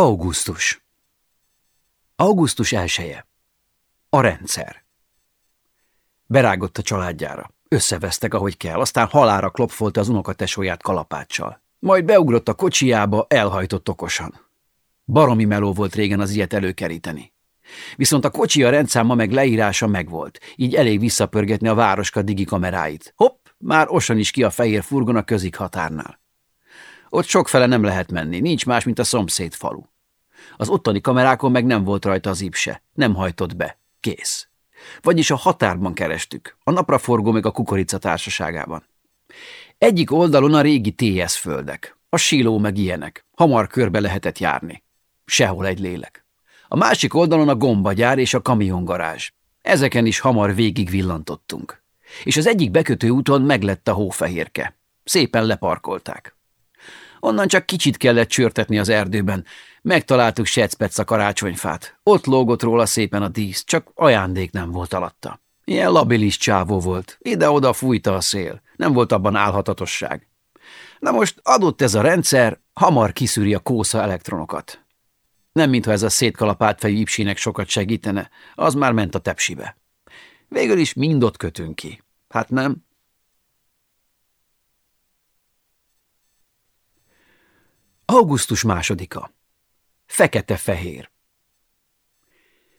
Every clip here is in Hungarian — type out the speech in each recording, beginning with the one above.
Augusztus Augusztus elsője. A rendszer. Berágott a családjára. Összevesztek, ahogy kell, aztán halára klopfolta az unokatesóját kalapáccsal. Majd beugrott a kocsiába, elhajtott okosan. Baromi meló volt régen az ilyet előkeríteni. Viszont a kocsi a rendszáma meg leírása megvolt, így elég visszapörgetni a városka digikameráit. Hopp, már osan is ki a fehér furgon a közik határnál. Ott sokfele nem lehet menni, nincs más, mint a szomszéd falu. Az ottani kamerákon meg nem volt rajta az ipse, nem hajtott be. Kész. Vagyis a határban kerestük, a napraforgó meg a kukorica társaságában. Egyik oldalon a régi TS földek, a síló meg ilyenek, hamar körbe lehetett járni. Sehol egy lélek. A másik oldalon a gombagyár és a kamiongarázs. Ezeken is hamar végig villantottunk. És az egyik bekötő úton meglett a hófehérke. Szépen leparkolták. Onnan csak kicsit kellett csörtetni az erdőben. Megtaláltuk Secpec a karácsonyfát. Ott lógott róla szépen a dísz, csak ajándék nem volt alatta. Ilyen labilis csávó volt. Ide-oda fújta a szél. Nem volt abban álhatatosság. Na most adott ez a rendszer, hamar kiszűri a kósza elektronokat. Nem mintha ez a szétkalapált fejű ipsinek sokat segítene, az már ment a tepsibe. Végül is mind ott kötünk ki. Hát nem? Augusztus másodika. Fekete-fehér.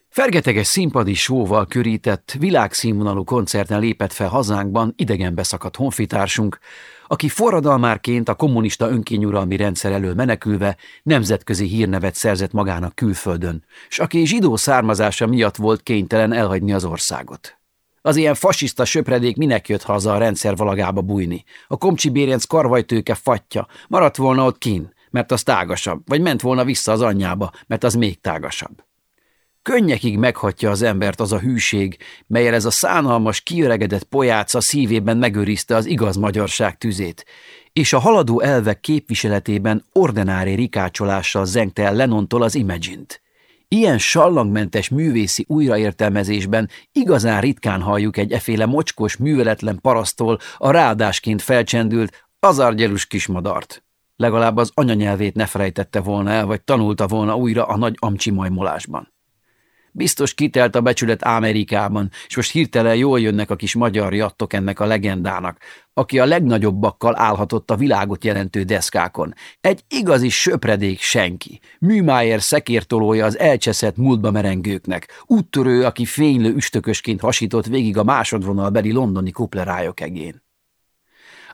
Fergeteges színpadi sóval körített, világszínvonalú koncerten lépett fel hazánkban idegenbe szakadt honfitársunk, aki forradalmárként a kommunista önkényuralmi rendszer elől menekülve nemzetközi hírnevet szerzett magának külföldön, s aki zsidó származása miatt volt kénytelen elhagyni az országot. Az ilyen fasiszta söpredék minek jött haza a rendszer valagába bújni? A komcsi bérenc karvajtőke fatja, maradt volna ott kín, mert az tágasabb, vagy ment volna vissza az anyjába, mert az még tágasabb. Könnyekig meghatja az embert az a hűség, melyel ez a szánalmas, kiöregedett pojáca szívében megőrizte az igaz magyarság tüzét, és a haladó elvek képviseletében ordinári rikácsolással zengte el Lenontól az Imagine-t. Ilyen sallangmentes művészi újraértelmezésben igazán ritkán halljuk egy eféle mocskos, műveletlen parasztól a ráadásként felcsendült, azargyelus kismadart. Legalább az anyanyelvét ne felejtette volna el, vagy tanulta volna újra a nagy amcsi majmolásban. Biztos kitelt a becsület Amerikában, és most hirtelen jól jönnek a kis magyar jattok ennek a legendának, aki a legnagyobbakkal állhatott a világot jelentő deszkákon. Egy igazi söpredék senki. Műmájer szekértolója az elcseszett múltba merengőknek. Úttörő, aki fénylő üstökösként hasított végig a másodvonalbeli londoni kuplerájok egén.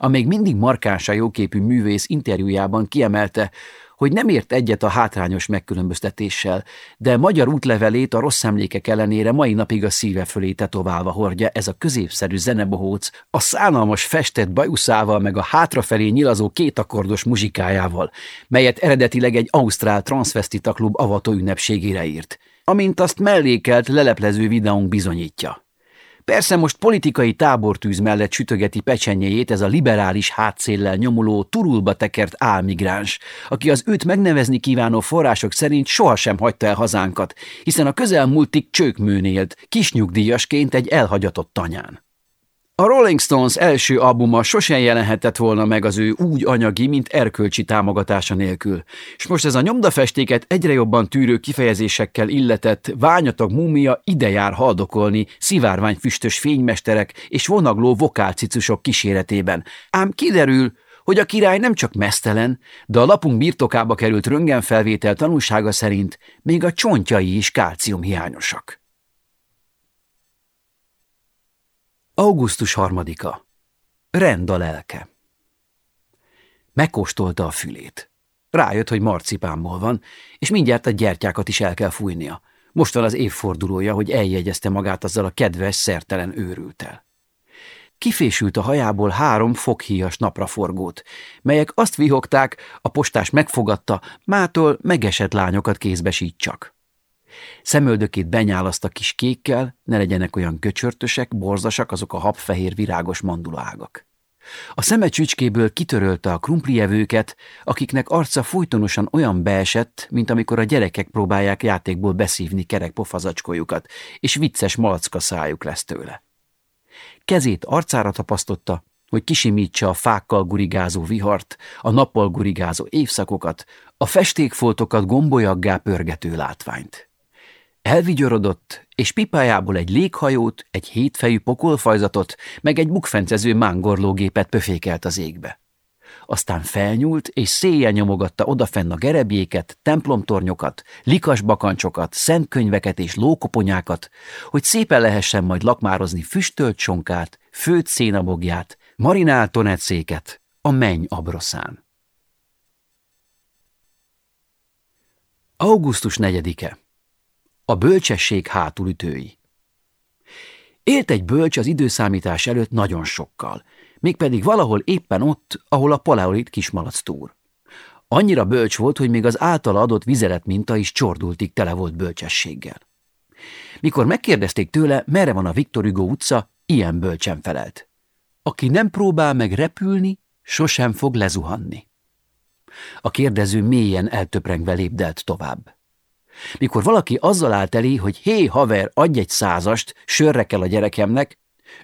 A még mindig markánsa jóképű művész interjújában kiemelte, hogy nem ért egyet a hátrányos megkülönböztetéssel, de magyar útlevelét a rossz emlékek ellenére mai napig a szíve fölé tetoválva hordja ez a középszerű zenebohóc, a szánalmas festett bajuszával meg a hátrafelé nyilazó kétakordos muzsikájával, melyet eredetileg egy ausztrál transvestita klub avató ünnepségére írt, amint azt mellékelt leleplező videónk bizonyítja. Persze most politikai tábortűz mellett sütögeti pecsenyéjét ez a liberális hátszéllel nyomuló, turulba tekert álmigráns, aki az őt megnevezni kívánó források szerint sohasem hagyta el hazánkat, hiszen a közelmúltig csőkműn élt, kisnyugdíjasként egy elhagyatott tanyán. A Rolling Stones első albuma sosem jelenhetett volna meg az ő úgy anyagi, mint erkölcsi támogatása nélkül, és most ez a nyomdafestéket egyre jobban tűrő kifejezésekkel illetett ványatag mumia ide jár haldokolni szivárványfüstös fénymesterek és vonagló vokálcicusok kíséretében. Ám kiderül, hogy a király nem csak mesztelen, de a lapunk birtokába került röngenfelvétel tanúsága szerint még a csontjai is kálciumhiányosak. Augusztus harmadika. Rend a lelke. Megkóstolta a fülét. Rájött, hogy marcipánból van, és mindjárt a gyertyákat is el kell fújnia. Most van az évfordulója, hogy eljegyezte magát azzal a kedves, szertelen őrültel. Kifésült a hajából három foghíjas napraforgót, melyek azt vihogták, a postás megfogadta, mától megesett lányokat kézbesít csak. Szemöldökét benyálaszta kis kékkel, ne legyenek olyan göcsörtösek, borzasak azok a habfehér virágos mandulaágak. A szeme csücskéből kitörölte a krumplievőket, akiknek arca folytonosan olyan beesett, mint amikor a gyerekek próbálják játékból beszívni kerek pofazacskójukat, és vicces malacka szájuk lesz tőle. Kezét arcára tapasztotta, hogy kisimítsa a fákkal gurigázó vihart, a nappal gurigázó évszakokat, a festékfoltokat gombolyaggá pörgető látványt. Elvigyorodott, és pipájából egy léghajót, egy hétfejű pokolfajzatot, meg egy bukfencező mángorlógépet pöfékelt az égbe. Aztán felnyúlt, és széjjel nyomogatta odafenn a gerebjéket, templomtornyokat, likasbakancsokat, szentkönyveket és lókoponyákat, hogy szépen lehessen majd lakmározni füstölt csonkát, főt szénabogját, marinált tonetszéket a menny abroszán. Augusztus negyedike a bölcsesség hátulütői. Élt egy bölcs az időszámítás előtt nagyon sokkal, mégpedig valahol éppen ott, ahol a paleolit kismalac túr. Annyira bölcs volt, hogy még az általa adott vizelet minta is csordultig tele volt bölcsességgel. Mikor megkérdezték tőle, merre van a Viktor Hugo utca, ilyen bölcsen felelt. Aki nem próbál meg repülni, sosem fog lezuhanni. A kérdező mélyen eltöprengve lépdelt tovább. Mikor valaki azzal állt elé, hogy hé, haver, adj egy százast, sörre kell a gyerekemnek,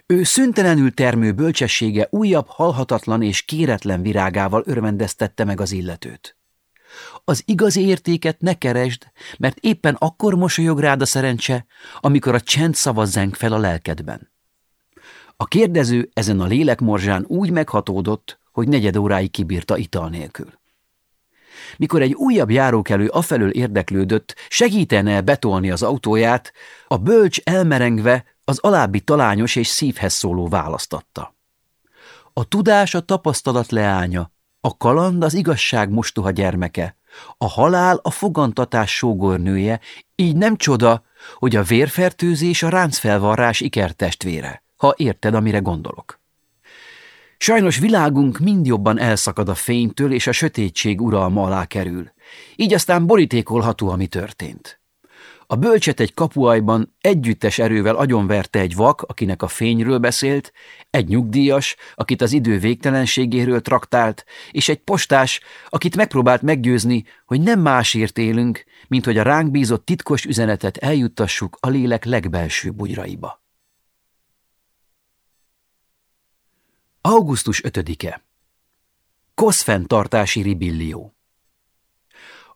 ő szüntelenül termő bölcsessége újabb halhatatlan és kéretlen virágával örvendeztette meg az illetőt. Az igazi értéket ne keresd, mert éppen akkor mosolyog rád a szerencse, amikor a csend szava zeng fel a lelkedben. A kérdező ezen a lélekmorzsán úgy meghatódott, hogy negyed óráig kibírta ital nélkül. Mikor egy újabb járókelő afelől érdeklődött, segítene betolni az autóját, a bölcs elmerengve az alábbi talányos és szívhez szóló választatta. A tudás a tapasztalat leánya, a kaland az igazság mostoha gyermeke, a halál a fogantatás sógornője, így nem csoda, hogy a vérfertőzés a ráncfelvarrás ikertestvére, ha érted, amire gondolok. Sajnos világunk mind jobban elszakad a fénytől, és a sötétség uralma alá kerül. Így aztán borítékolható, ami történt. A bölcset egy kapuajban együttes erővel agyonverte egy vak, akinek a fényről beszélt, egy nyugdíjas, akit az idő végtelenségéről traktált, és egy postás, akit megpróbált meggyőzni, hogy nem másért élünk, mint hogy a ránk bízott titkos üzenetet eljuttassuk a lélek legbelső bugyraiba. Augusztus 5-e Koszfenntartási ribillió.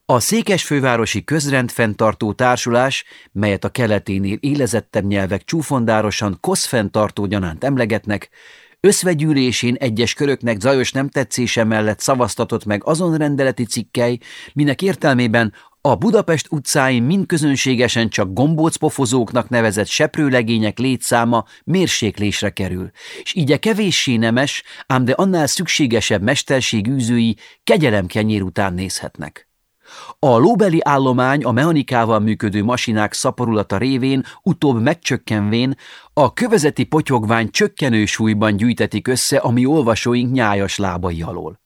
A Székesfővárosi Közrendfenntartó Társulás, melyet a keleténél élezettebb nyelvek csúfondárosan koszfenntartó gyanánt emlegetnek, összvegyűlésén egyes köröknek zajos nem tetszése mellett szavaztatott meg azon rendeleti cikkely, minek értelmében a Budapest utcáin mind csak gombócpofozóknak nevezett seprőlegények létszáma mérséklésre kerül, és így a kevéssé nemes, ám de annál szükségesebb mesterségűzői kegyelemkenyér után nézhetnek. A lóbeli állomány a mechanikával működő masinák szaporulata révén utóbb megcsökkenvén a kövezeti potyogvány csökkenő súlyban gyűjtetik össze a mi olvasóink nyájas lábai alól.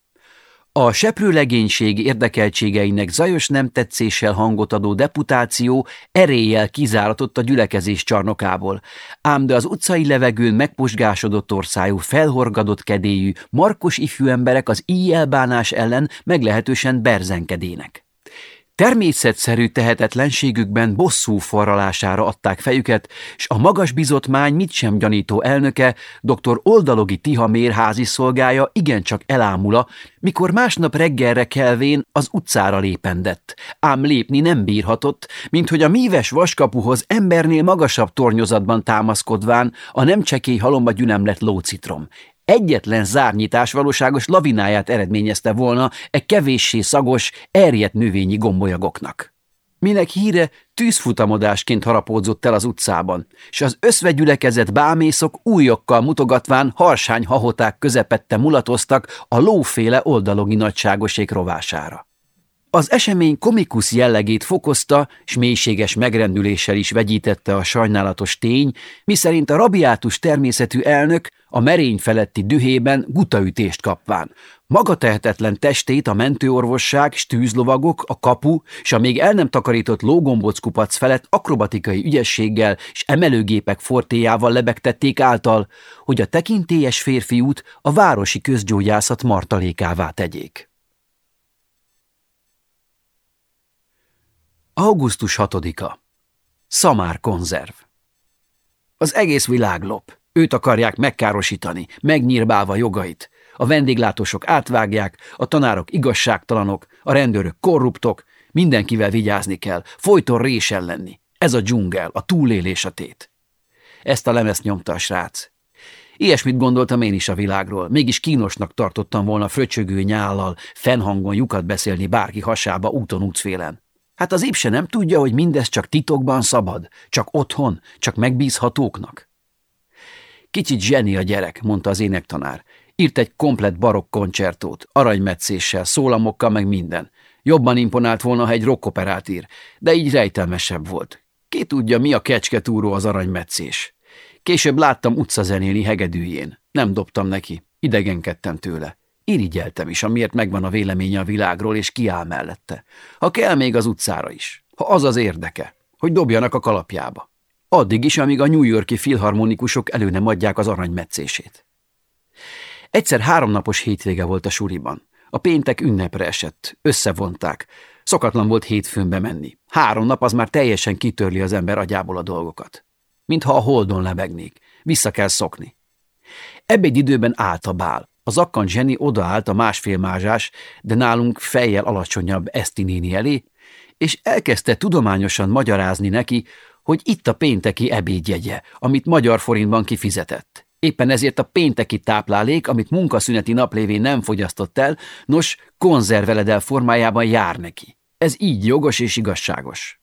A seprőlegénység érdekeltségeinek zajos nem tetszéssel hangot adó deputáció eréllyel kizáratott a gyülekezés csarnokából, ám de az utcai levegőn megposgásodott orszájú, felhorgadott kedélyű, markos ifjú emberek az elbánás ellen meglehetősen berzenkedének. Természetszerű tehetetlenségükben bosszú forralására adták fejüket, s a magas bizotmány mit sem gyanító elnöke, dr. Oldalogi Tihamér házi szolgája igencsak elámula, mikor másnap reggelre kelvén az utcára lépendett, ám lépni nem bírhatott, mint hogy a míves vaskapuhoz embernél magasabb tornyozatban támaszkodván a nem csekély halomba gyülemlett lócitrom egyetlen zárnyitás valóságos lavináját eredményezte volna e kevéssé szagos, erjedt növényi gombolyagoknak. Minek híre tűzfutamodásként harapódzott el az utcában, és az összvegyülekezett bámészok újokkal mutogatván harsány hahoták közepette mulatoztak a lóféle oldalogi nagyságoség rovására. Az esemény komikus jellegét fokozta, s mélységes megrendüléssel is vegyítette a sajnálatos tény, miszerint a rabiátus természetű elnök a merény feletti dühében gutaütést kapván. Maga tehetetlen testét a mentőorvosság, stűzlovagok, a kapu és a még el nem takarított lógombockupac felett akrobatikai ügyességgel és emelőgépek fortéjával lebegtették által, hogy a tekintélyes férfiút a városi közgyógyászat martalékává tegyék. Augusztus 6-a. Szamár konzerv. Az egész világ lop. Őt akarják megkárosítani, megnyírbálva jogait. A vendéglátósok átvágják, a tanárok igazságtalanok, a rendőrök korruptok, mindenkivel vigyázni kell, folyton résen lenni. Ez a dzsungel, a túlélés a tét. Ezt a lemezt nyomta a srác. Ilyesmit gondoltam én is a világról, mégis kínosnak tartottam volna fröcsögő nyállal, fennhangon lyukat beszélni bárki hasába úton útfélen. Hát az épp se nem tudja, hogy mindez csak titokban szabad, csak otthon, csak megbízhatóknak. Kicsit zseni a gyerek, mondta az énektanár. Írt egy komplet barokk koncertót, aranymetszéssel, szólamokkal, meg minden. Jobban imponált volna, ha egy rockoperát ír, de így rejtelmesebb volt. Ki tudja, mi a kecsketúró az aranymetszés. Később láttam utcazenéli hegedűjén. Nem dobtam neki, idegenkedtem tőle. Irigyeltem is, amiért megvan a véleménye a világról, és kiáll mellette. Ha kell még az utcára is. Ha az az érdeke, hogy dobjanak a kalapjába. Addig is, amíg a New Yorki filharmonikusok elő nem adják az aranymetszését. Egyszer háromnapos hétvége volt a suriban. A péntek ünnepre esett, összevonták. Szokatlan volt hétfőn bemenni. Három nap az már teljesen kitörli az ember agyából a dolgokat. Mintha a holdon lebegnék. Vissza kell szokni. Ebben időben állt a bál. Az akkant zseni odaállt a másfél mázsás, de nálunk fejjel alacsonyabb Eszti néni elé, és elkezdte tudományosan magyarázni neki, hogy itt a pénteki ebédjegye, amit magyar forintban kifizetett. Éppen ezért a pénteki táplálék, amit munkaszüneti naplévén nem fogyasztott el, nos, konzerveledel formájában jár neki. Ez így jogos és igazságos.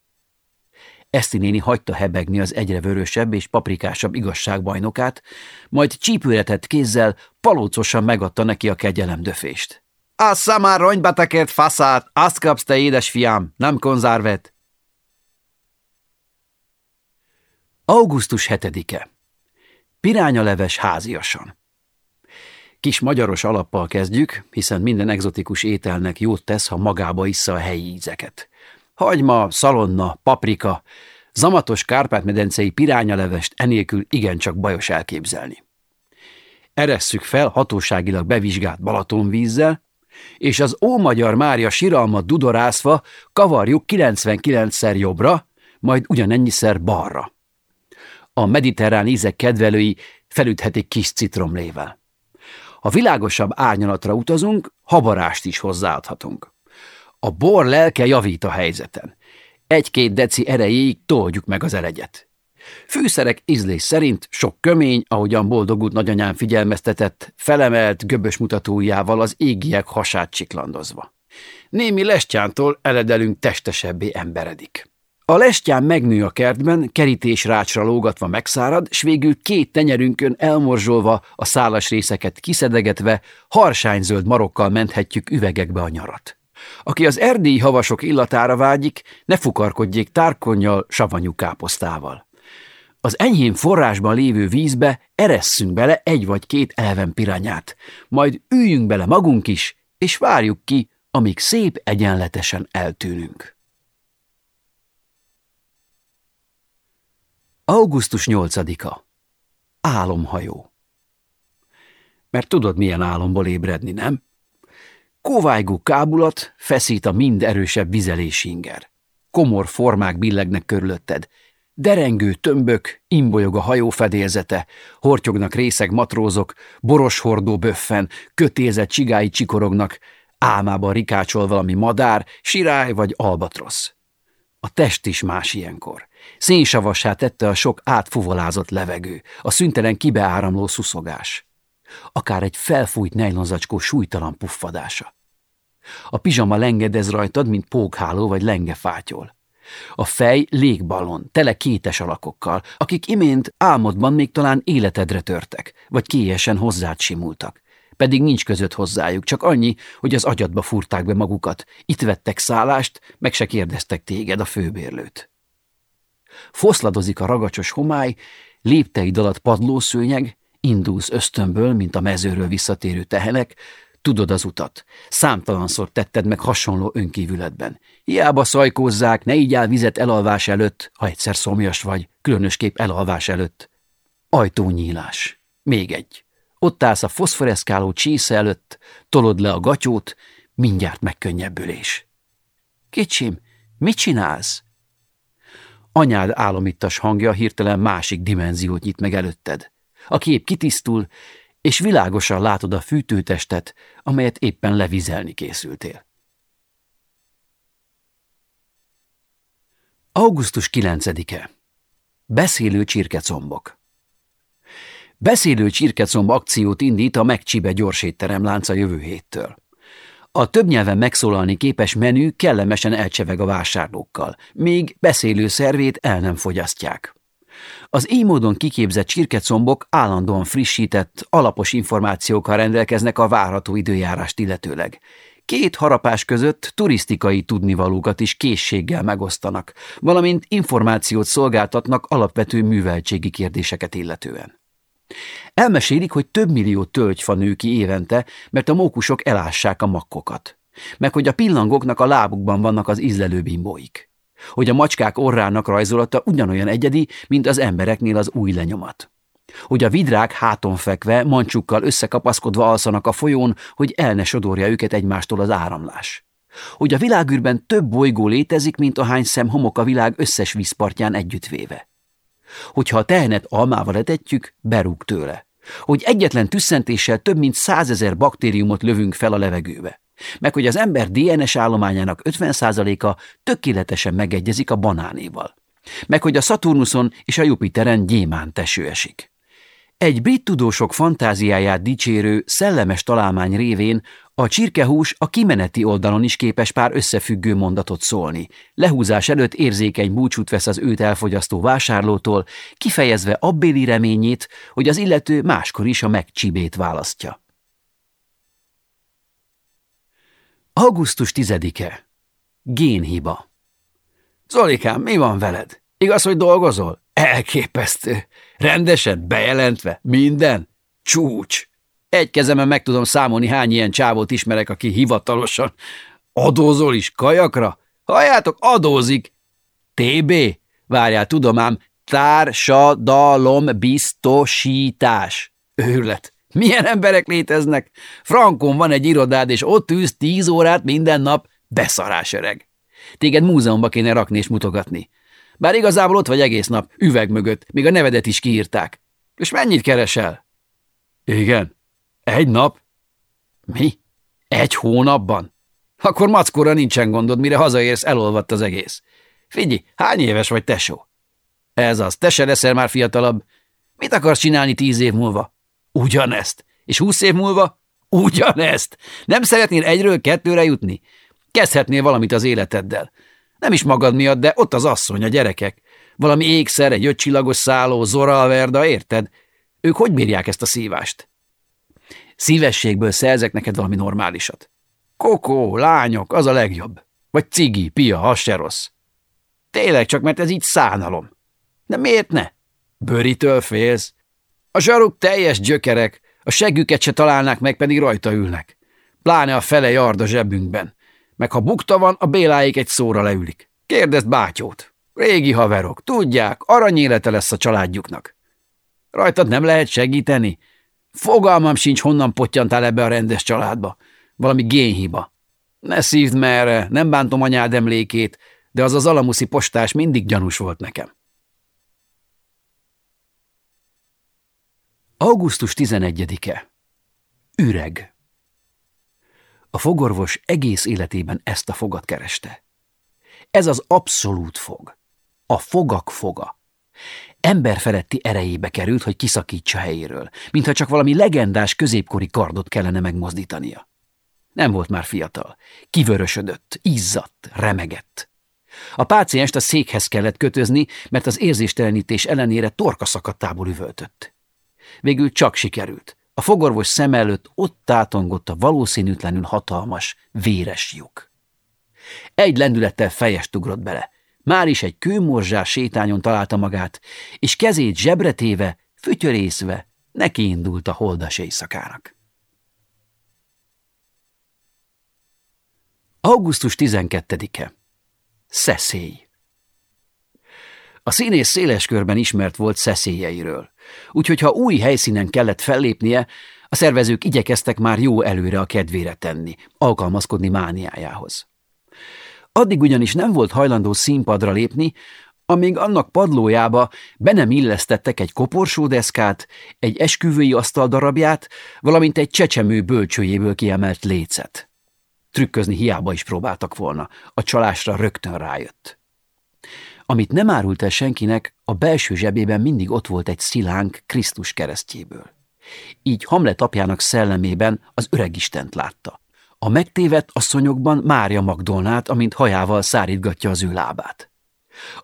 Eszti néni hagyta hebegni az egyre vörösebb és paprikásabb igazságbajnokát, majd csípőretett kézzel palócosan megadta neki a kegyelemdöfést. – Assza már ronybetekert faszát, azt kapsz te, édesfiám, nem konzervet! Augusztus 7-e. Pirányaleves háziasan. Kis magyaros alappal kezdjük, hiszen minden egzotikus ételnek jót tesz, ha magába issza a helyi ízeket. Hagyma, szalonna, paprika, zamatos kárpát-medencei pirányalevest enélkül igencsak bajos elképzelni. Eresszük fel hatóságilag bevizsgált Balatonvízzel, és az Ómagyar Mária siralmat dudorászva kavarjuk 99-szer jobbra, majd ugyanennyiszer balra a mediterrán ízek kedvelői felüthetik kis citromlével. Ha világosabb árnyalatra utazunk, habarást is hozzáadhatunk. A bor lelke javít a helyzeten. Egy-két deci erejéig toljuk meg az elegyet. Fűszerek ízlés szerint sok kömény, ahogyan boldogult nagyanyám figyelmeztetett, felemelt göbös mutatójával az égiek hasát csiklandozva. Némi lestyántól eledelünk testesebbé emberedik. A lestyán megnő a kertben, rácsra lógatva megszárad, s végül két tenyerünkön elmorzsolva, a szálas részeket kiszedegetve, harsányzöld marokkal menthetjük üvegekbe a nyarat. Aki az erdélyi havasok illatára vágyik, ne fukarkodjék tárkonnyal, savanyú káposztával. Az enyhén forrásban lévő vízbe eresszünk bele egy vagy két eleven pirányát, majd üljünk bele magunk is, és várjuk ki, amíg szép egyenletesen eltűnünk. Augusztus 8-a. Álomhajó. Mert tudod, milyen álomból ébredni, nem? Kovájgó kábulat feszít a mind erősebb vizelésinger. Komor formák billegnek körülötted. Derengő tömbök, imbolyog a hajó fedélzete, hortyognak részeg matrózok, boros hordó böffen, kötézett csigái csikorognak, álmában rikácsol valami madár, sirály vagy albatrosz. A test is más ilyenkor. Szénsavassá tette a sok átfuvolázott levegő, a szüntelen kibeáramló szuszogás. Akár egy felfújt nejlonzacskó súlytalan puffadása. A pizsama lengedez rajtad, mint pókháló vagy lengefátyol. A fej légballon, tele kétes alakokkal, akik imént álmodban még talán életedre törtek, vagy kélyesen hozzád simultak. Pedig nincs között hozzájuk, csak annyi, hogy az agyadba furták be magukat, itt vettek szállást, meg se kérdeztek téged a főbérlőt. Foszladozik a ragacsos homály, lépteid alatt padlószőnyeg, indulsz ösztönből, mint a mezőről visszatérő tehenek, tudod az utat. Számtalanszor tetted meg hasonló önkívületben. Hiába szajkózzák, ne így áll vizet elalvás előtt, ha egyszer szomjas vagy, különösképp elalvás előtt. Ajtónyílás. Még egy. Ott állsz a foszforeszkáló csésze előtt, tolod le a gatyót, mindjárt megkönnyebbülés. Kicsim, mit csinálsz? Anyád álomittas hangja hirtelen másik dimenziót nyit meg előtted. A kép kitisztul, és világosan látod a fűtőtestet, amelyet éppen levizelni készültél. Augusztus 9-e. Beszélő csirkecombok. Beszélő csirkecomb akciót indít a Megcsibe gyorsétterem jövő héttől. A több nyelven megszólalni képes menü kellemesen elcseveg a vásárlókkal, míg beszélő szervét el nem fogyasztják. Az így módon kiképzett csirkecombok állandóan frissített, alapos információkkal rendelkeznek a várható időjárást illetőleg. Két harapás között turisztikai tudnivalókat is készséggel megosztanak, valamint információt szolgáltatnak alapvető műveltségi kérdéseket illetően. Elmesélik, hogy több millió tölgyfa nő ki évente, mert a mókusok elássák a makkokat. Meg hogy a pillangoknak a lábukban vannak az ízlelő bimbóik. Hogy a macskák orrának rajzolata ugyanolyan egyedi, mint az embereknél az új lenyomat. Hogy a vidrák háton fekve, mancsukkal összekapaszkodva alszanak a folyón, hogy el ne sodorja őket egymástól az áramlás. Hogy a világűrben több bolygó létezik, mint ahány szem homok a világ összes vízpartján együttvéve Hogyha a tehenet almával etetjük, berúg tőle. Hogy egyetlen tüsszentéssel több mint százezer baktériumot lövünk fel a levegőbe. Meg hogy az ember DNS állományának 50%-a tökéletesen megegyezik a banánéval. Meg hogy a Szaturnuson és a Jupiteren gyémánt eső esik. Egy brit tudósok fantáziáját dicsérő, szellemes találmány révén a csirkehús a kimeneti oldalon is képes pár összefüggő mondatot szólni. Lehúzás előtt érzékeny búcsút vesz az őt elfogyasztó vásárlótól, kifejezve abbéli reményét, hogy az illető máskor is a megcsibét választja. Augusztus 10-e. Génhiba. Zolikám, mi van veled? Igaz, hogy dolgozol? Elképesztő. Rendesen, bejelentve, minden? Csúcs. Egy kezemen meg tudom számolni, hány ilyen csávót ismerek, aki hivatalosan. Adózol is kajakra? Halljátok, adózik. TB? Várjál, tudom ám, társadalom biztosítás. Őrlet. Milyen emberek léteznek? Frankon van egy irodád, és ott ülsz tíz órát minden nap, beszarás öreg. Téged múzeumba kéne rakni és mutogatni. Bár igazából ott vagy egész nap, üveg mögött, még a nevedet is kiírták. És mennyit keresel? Igen. Egy nap? Mi? Egy hónapban? Akkor mackóra nincsen gondod, mire hazaérsz, elolvadt az egész. Figyelj, hány éves vagy, tesó? Ez az, te se leszel már fiatalabb. Mit akarsz csinálni tíz év múlva? Ugyanezt. És húsz év múlva? Ugyanezt. Nem szeretnél egyről kettőre jutni? Kezdhetnél valamit az életeddel. Nem is magad miatt, de ott az asszony, a gyerekek. Valami ékszer, egy ötcsillagos szálló, Zoralverda, érted? Ők hogy bírják ezt a szívást? Szívességből szerzek neked valami normálisat. Kokó, lányok, az a legjobb. Vagy cigi, pia, az se rossz. Tényleg csak, mert ez így szánalom. De miért ne? Bőritől félsz. A zsaruk teljes gyökerek, a següket se találnák meg, pedig rajta ülnek. Pláne a fele jard a zsebünkben. Meg ha bukta van, a béláik egy szóra leülik. Kérdezd bátyót. Régi haverok, tudják, aranyélete lesz a családjuknak. Rajtad nem lehet segíteni? Fogalmam sincs, honnan pottyantál ebbe a rendes családba. Valami génhiba. Ne szívd merre, nem bántom anyád emlékét, de az az alamuszi postás mindig gyanús volt nekem. Augusztus 11-e. Üreg. A fogorvos egész életében ezt a fogat kereste. Ez az abszolút fog. A fogak foga emberfeletti erejébe került, hogy kiszakítsa helyéről, mintha csak valami legendás középkori kardot kellene megmozdítania. Nem volt már fiatal. Kivörösödött, izzadt, remegett. A pácienst a székhez kellett kötözni, mert az érzéstelenítés ellenére torka szakadtából üvöltött. Végül csak sikerült. A fogorvos szem előtt ott tátongott a valószínűtlenül hatalmas, véres lyuk. Egy lendülettel fejest ugrott bele. Már is egy kőmorzsás sétányon találta magát, és kezét zsebretéve, fütyörészve neki indult a holdas éjszakának. Augusztus 12-e. Szeszély. A színész széles körben ismert volt szeszélyeiről, úgyhogy ha új helyszínen kellett fellépnie, a szervezők igyekeztek már jó előre a kedvére tenni, alkalmazkodni mániájához. Addig ugyanis nem volt hajlandó színpadra lépni, amíg annak padlójába be nem illesztettek egy koporsódeszkát, egy esküvői asztal darabját, valamint egy csecsemő bölcsőjéből kiemelt lécet. Trükközni hiába is próbáltak volna, a csalásra rögtön rájött. Amit nem árult el senkinek, a belső zsebében mindig ott volt egy szilánk Krisztus keresztjéből. Így Hamlet apjának szellemében az öreg Istent látta. A megtévedt asszonyokban Mária Magdolnát, amint hajával szárítgatja az ő lábát.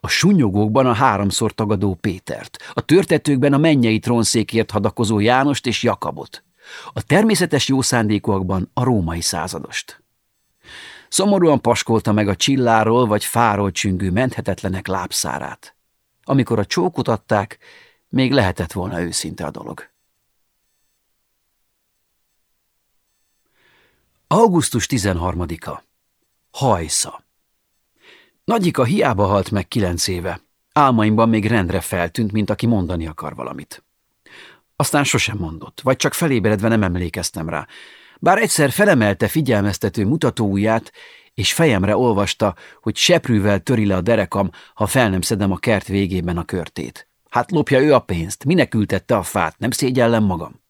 A sunyogókban a háromszor tagadó Pétert, a törtetőkben a mennyei trónszékért hadakozó Jánost és Jakabot, a természetes jószándékúakban a római századost. Szomorúan paskolta meg a csilláról vagy fáról csüngő menthetetlenek lábszárát. Amikor a csókot adták, még lehetett volna őszinte a dolog. Augusztus 13-a. Hajsza. Nagyika hiába halt meg kilenc éve. Álmaimban még rendre feltűnt, mint aki mondani akar valamit. Aztán sosem mondott, vagy csak felébredve nem emlékeztem rá, bár egyszer felemelte figyelmeztető mutatóujját, és fejemre olvasta, hogy seprűvel töri le a derekam, ha fel nem szedem a kert végében a körtét. Hát lopja ő a pénzt, minek ültette a fát, nem szégyellem magam.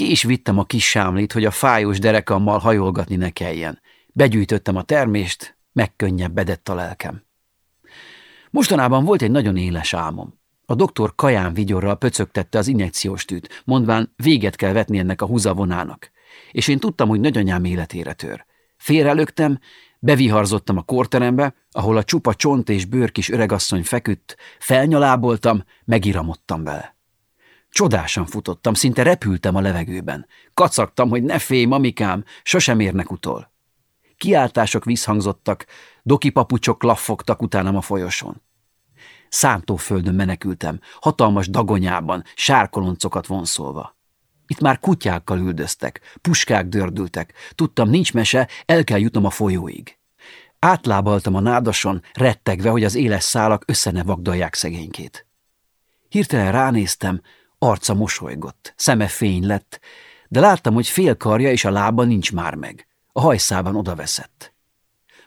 Ki is vittem a kis sámlit, hogy a fájós derekammal hajolgatni ne kelljen. Begyűjtöttem a termést, megkönnyebbedett a lelkem. Mostanában volt egy nagyon éles álmom. A doktor kaján vigyorral pöcögtette az injekciós tűt, mondván véget kell vetni ennek a húzavonának és én tudtam, hogy nagyanyám életére tör. Félrelögtem, beviharzottam a korterembe, ahol a csupa csont és bőr kis öregasszony feküdt, felnyaláboltam, megiramodtam bele. Csodásan futottam, szinte repültem a levegőben. Kacagtam, hogy ne félj, mamikám, sosem érnek utol. Kiáltások visszhangzottak, doki papucsok laffogtak utánam a folyosón. Szántóföldön menekültem, hatalmas dagonyában, sárkoloncokat vonszolva. Itt már kutyákkal üldöztek, puskák dördültek. Tudtam, nincs mese, el kell jutnom a folyóig. Átlábaltam a nádason, rettegve, hogy az éles szálak össze ne vagdalják szegénykét. Hirtelen ránéztem, arca mosolygott, szeme fény lett, de láttam, hogy fél karja és a lába nincs már meg. A hajszában odaveszett.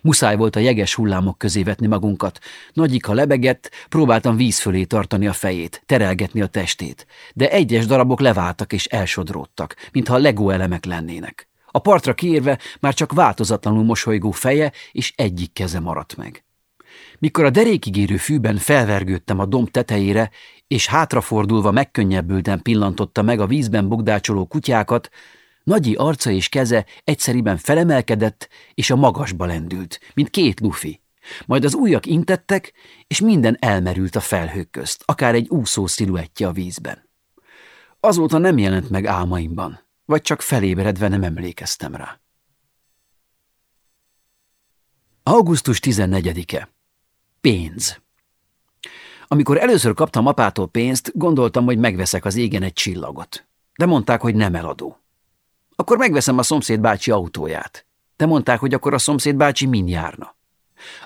Muszáj volt a jeges hullámok közé vetni magunkat. Nagyika lebegett, próbáltam víz fölé tartani a fejét, terelgetni a testét, de egyes darabok leváltak és elsodródtak, mintha legó elemek lennének. A partra kiérve már csak változatlanul mosolygó feje és egyik keze maradt meg. Mikor a derékigérő fűben felvergődtem a domb tetejére, és hátrafordulva megkönnyebbülten pillantotta meg a vízben bogdácsoló kutyákat, Nagyi arca és keze egyszeriben felemelkedett, és a magasba lendült, mint két lufi. Majd az ujjak intettek, és minden elmerült a felhők közt, akár egy úszó sziluettje a vízben. Azóta nem jelent meg álmaimban, vagy csak felébredve nem emlékeztem rá. Augusztus 14-e. Pénz. Amikor először kaptam apától pénzt, gondoltam, hogy megveszek az égen egy csillagot. De mondták, hogy nem eladó. Akkor megveszem a szomszéd bácsi autóját. De mondták, hogy akkor a szomszéd bácsi min járna.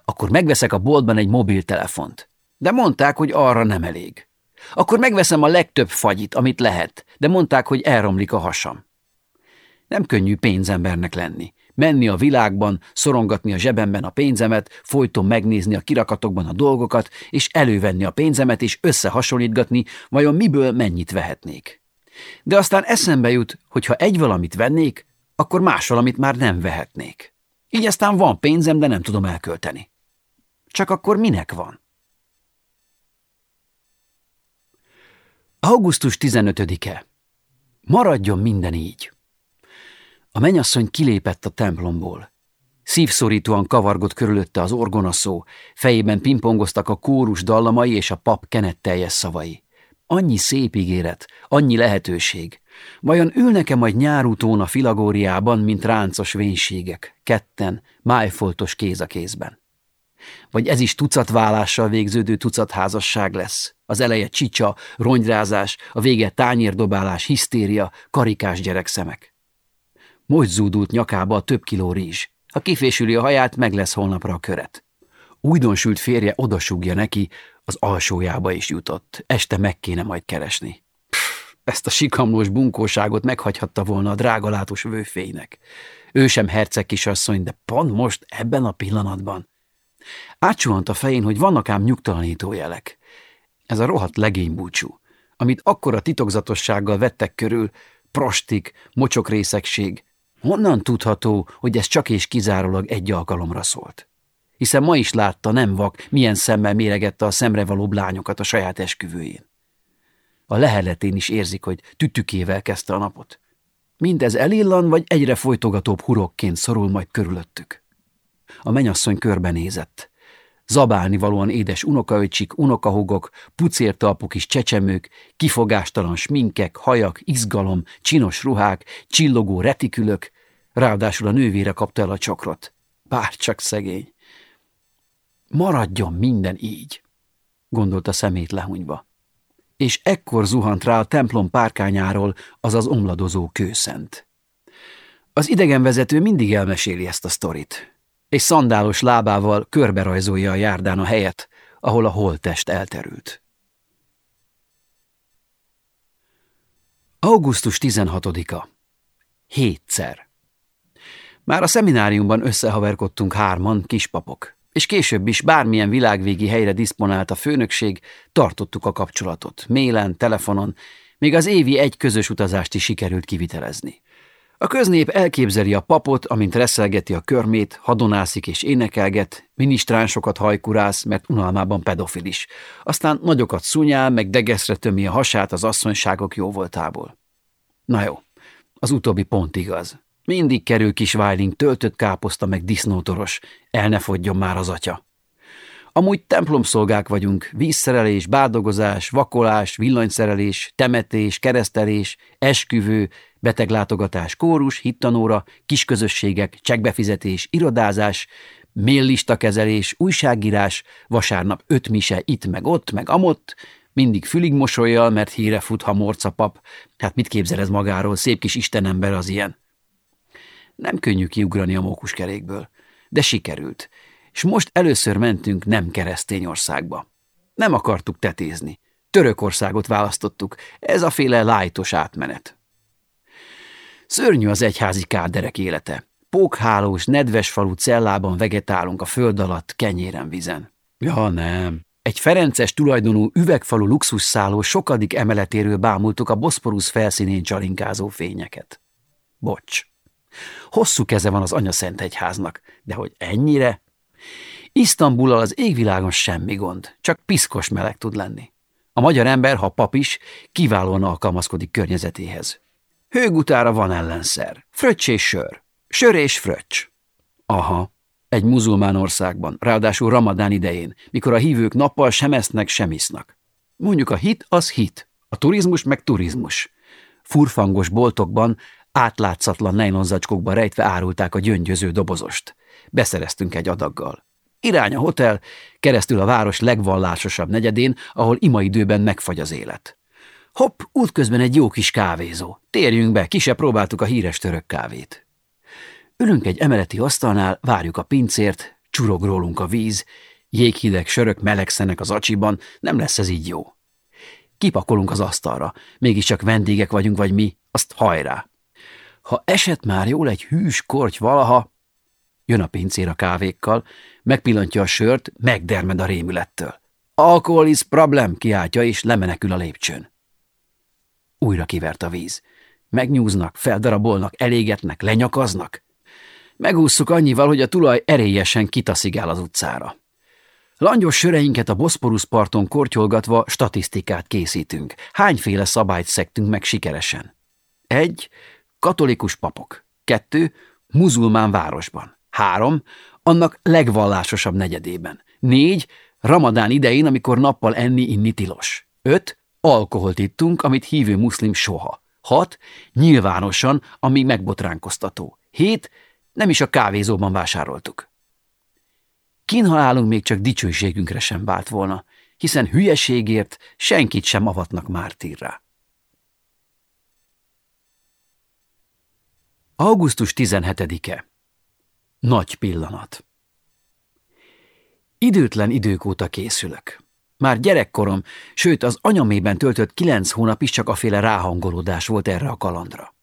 Akkor megveszek a boltban egy mobiltelefont. De mondták, hogy arra nem elég. Akkor megveszem a legtöbb fagyit, amit lehet, de mondták, hogy elromlik a hasam. Nem könnyű pénzembernek lenni. Menni a világban, szorongatni a zsebemben a pénzemet, folyton megnézni a kirakatokban a dolgokat, és elővenni a pénzemet, és összehasonlítgatni, vajon miből mennyit vehetnék. De aztán eszembe jut, hogy ha egy valamit vennék, akkor más valamit már nem vehetnék. Így aztán van pénzem, de nem tudom elkölteni. Csak akkor minek van? Augusztus 15-e. Maradjon minden így. A menyasszony kilépett a templomból. Szívszorítóan kavargott körülötte az orgonaszó, fejében pingpongoztak a kórus dallamai és a pap kenetteljes szavai. Annyi szép ígéret, annyi lehetőség. Vajon ülnek-e majd nyárútón a filagóriában, mint ráncos vénységek, ketten, májfoltos kéz a kézben? Vagy ez is tucatválással végződő tucatházasság lesz? Az eleje csicsa, rongyrázás, a vége tányérdobálás, hisztéria, karikás gyerekszemek. Most zúdult nyakába a több kiló rizs. Ha kifésüli a haját, meg lesz holnapra a köret. Újdonsült férje odasúgja neki, az alsójába is jutott. Este meg kéne majd keresni. Pff, ezt a sikamlós bunkóságot meghagyhatta volna a drágalátos vőfénynek. Ő sem herceg kisasszony, de pont most, ebben a pillanatban. Átsuhant a fején, hogy vannak ám nyugtalanító jelek. Ez a rohadt legénybúcsú, amit akkora titokzatossággal vettek körül, prostik, mocsokraészegség. Honnan tudható, hogy ez csak és kizárólag egy alkalomra szólt? Hiszen ma is látta, nem vak, milyen szemmel méregette a szemrevalóbb lányokat a saját esküvőjén. A leheletén is érzik, hogy tütükével kezdte a napot. Mindez elillan, vagy egyre folytogatóbb hurokként szorul majd körülöttük. A menyasszony körbenézett. Zabálni valóan édes unokaöcsik, unokahogok, pucértalpok és csecsemők, kifogástalan sminkek, hajak, izgalom, csinos ruhák, csillogó retikülök, ráadásul a nővére kapta el a csokrot. Bárcsak szegény. Maradjon minden így, gondolta szemét lehunyva. És ekkor zuhant rá a templom párkányáról az az omladozó kőszent. Az idegenvezető mindig elmeséli ezt a sztorit és szandálos lábával körberajzolja a járdán a helyet, ahol a holttest elterült. Augusztus 16-a. Hétszer. Már a szemináriumban összehaverkodtunk hárman, kispapok, és később is bármilyen világvégi helyre diszponált a főnökség, tartottuk a kapcsolatot, mélen, telefonon, még az évi egy közös utazást is sikerült kivitelezni. A köznép elképzeli a papot, amint reszelgeti a körmét, hadonászik és énekelget, minisztránsokat hajkurász, mert unalmában pedofilis. Aztán nagyokat szunyál, meg degeszre tömi a hasát az asszonyságok jóvoltából. Na jó, az utóbbi pont igaz. Mindig kerül kis vájling, töltött káposzta meg disznótoros, el ne fogjon már az atya. Amúgy templomszolgák vagyunk, vízszerelés, bádogozás, vakolás, villanyszerelés, temetés, keresztelés, esküvő, beteglátogatás, kórus, hittanóra, kisközösségek, csekbefizetés, irodázás, maillista kezelés, újságírás, vasárnap öt mise itt meg ott, meg amott, mindig fülig mosolyjal, mert híre fut, ha morca pap. Hát mit képzel ez magáról, szép kis istenember az ilyen. Nem könnyű kiugrani a mókuskerékből, de sikerült, és most először mentünk nem keresztény országba. Nem akartuk tetézni. Törökországot választottuk, ez a féle lájtos átmenet. Szörnyű az egyházi káderek élete. Pókhálós, nedves falu cellában vegetálunk a föld alatt, kenyéren vizen. Ja, nem. Egy ferences tulajdonú üvegfalu luxusszálló sokadik emeletéről bámultuk a Boszporusz felszínén csalinkázó fényeket. Bocs. Hosszú keze van az Anya Szent Egyháznak, de hogy ennyire? Isztambullal az égvilágon semmi gond, csak piszkos meleg tud lenni. A magyar ember, ha pap is, kiválóan alkalmazkodik környezetéhez. Hőgutára van ellenszer. Fröccs és sör. Sör és fröccs. Aha, egy muzulmán országban, ráadásul ramadán idején, mikor a hívők nappal sem esznek, sem isznak. Mondjuk a hit az hit, a turizmus meg turizmus. Furfangos boltokban, átlátszatlan nejlonzacskókba rejtve árulták a gyöngyöző dobozost. Beszereztünk egy adaggal. Irány a hotel, keresztül a város legvallásosabb negyedén, ahol imaidőben megfagy az élet. Hopp, útközben egy jó kis kávézó. Térjünk be, ki próbáltuk a híres török kávét. Ülünk egy emeleti asztalnál, várjuk a pincért, csurog rólunk a víz, jéghideg sörök melegszenek az acsiban, nem lesz ez így jó. Kipakolunk az asztalra, mégiscsak vendégek vagyunk, vagy mi, azt hajrá. Ha esett már jól egy hűs korty valaha, jön a pincér a kávékkal, megpillantja a sört, megdermed a rémülettől. Alkohol is problem, kiáltja, és lemenekül a lépcsőn. Újra kivert a víz. Megnyúznak, feldarabolnak, elégetnek, lenyakaznak. Megússzuk annyival, hogy a tulaj erélyesen kitaszigál az utcára. Langyos söreinket a Boszporusz parton kortyolgatva statisztikát készítünk. Hányféle szabályt szektünk meg sikeresen? Egy, katolikus papok. Kettő, muzulmán városban. Három, annak legvallásosabb negyedében. Négy, ramadán idején, amikor nappal enni-inni tilos. Öt, alkoholt ittunk, amit hívő muszlim soha. Hat, nyilvánosan, ami megbotránkoztató. Hét, nem is a kávézóban vásároltuk. Kínhalálunk még csak dicsőségünkre sem vált volna, hiszen hülyeségért senkit sem avatnak mártírrá. Augusztus 17-e. Nagy pillanat. Időtlen idők óta készülök. Már gyerekkorom, sőt az anyamében töltött kilenc hónap is csak a féle ráhangolódás volt erre a kalandra.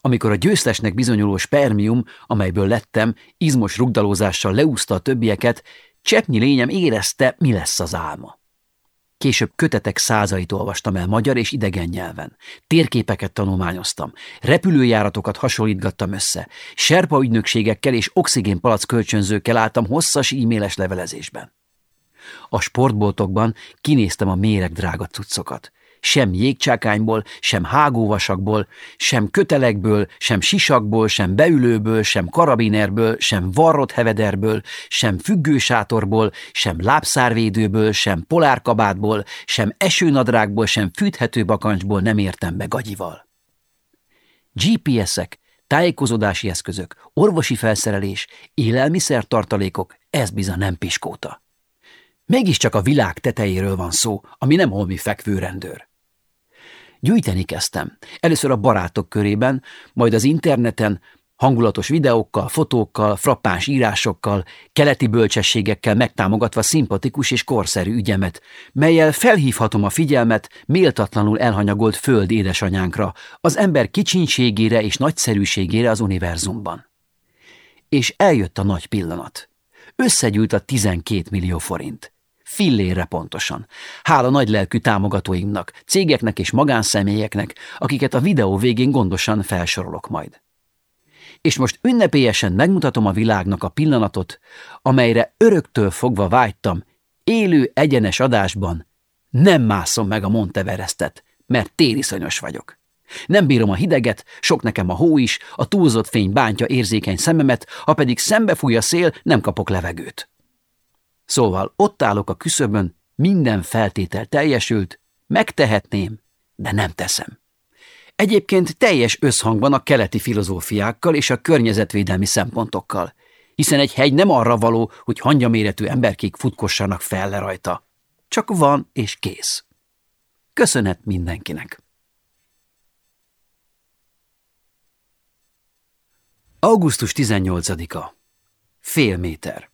Amikor a győztesnek bizonyuló spermium, amelyből lettem, izmos rugdalózással leúzta a többieket, cseppnyi lényem érezte, mi lesz az álma. Később kötetek százait olvastam el magyar és idegen nyelven. Térképeket tanulmányoztam, repülőjáratokat hasonlítgattam össze, serpa ügynökségekkel és oxigénpalac kölcsönzőkkel álltam hosszas e-mailes levelezésben. A sportboltokban kinéztem a méreg drága cuccokat. Sem jégcsákányból, sem hágóvasakból, sem kötelekből, sem sisakból, sem beülőből, sem karabinerből, sem varrott hevederből, sem függősátorból, sem lábszárvédőből, sem polárkabátból, sem esőnadrágból, sem fűthető bakancsból nem értem be gagyival. GPS-ek, tájékozódási eszközök, orvosi felszerelés, élelmiszertartalékok, ez bizony nem piskóta. Mégiscsak a világ tetejéről van szó, ami nem holmi fekvőrendőr. Gyűjteni kezdtem. Először a barátok körében, majd az interneten, hangulatos videókkal, fotókkal, frappáns írásokkal, keleti bölcsességekkel megtámogatva szimpatikus és korszerű ügyemet, melyel felhívhatom a figyelmet méltatlanul elhanyagolt föld édesanyánkra, az ember kicsinségére és nagyszerűségére az univerzumban. És eljött a nagy pillanat. Összegyűlt a 12 millió forint. Fillére pontosan. Hála nagylelkű támogatóimnak, cégeknek és magánszemélyeknek, akiket a videó végén gondosan felsorolok majd. És most ünnepélyesen megmutatom a világnak a pillanatot, amelyre öröktől fogva vágytam, élő egyenes adásban nem mászom meg a Monteverestet, mert tériszonyos vagyok. Nem bírom a hideget, sok nekem a hó is, a túlzott fény bántja érzékeny szememet, ha pedig szembefúj a szél, nem kapok levegőt. Szóval ott állok a küszöbön, minden feltétel teljesült, megtehetném, de nem teszem. Egyébként teljes összhangban a keleti filozófiákkal és a környezetvédelmi szempontokkal, hiszen egy hegy nem arra való, hogy hangyaméretű emberkék futkossanak fel le rajta. Csak van és kész. Köszönet mindenkinek! Augusztus 18-a. Fél méter.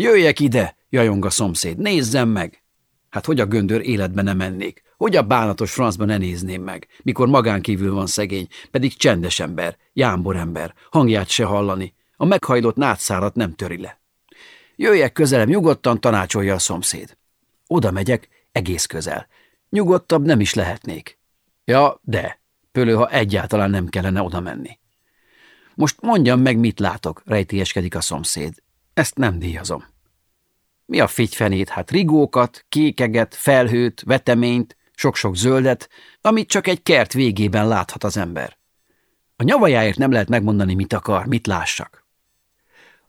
Jöjjek ide, jajong a szomszéd, nézzem meg! Hát hogy a göndör életbe nem mennék? Hogy a bánatos francba ne nézném meg, mikor magán kívül van szegény, pedig csendes ember, jámbor ember, hangját se hallani, a meghajlott nátszárat nem töri le. Jöjjek közelem, nyugodtan tanácsolja a szomszéd. Oda megyek, egész közel. Nyugodtabb nem is lehetnék. Ja, de, pölő, ha egyáltalán nem kellene oda menni. Most mondjam meg, mit látok, rejtélyeskedik a szomszéd. Ezt nem díjazom. Mi a figyfenét? Hát rigókat, kékeget, felhőt, veteményt, sok-sok zöldet, amit csak egy kert végében láthat az ember. A nyavajáért nem lehet megmondani, mit akar, mit lássak.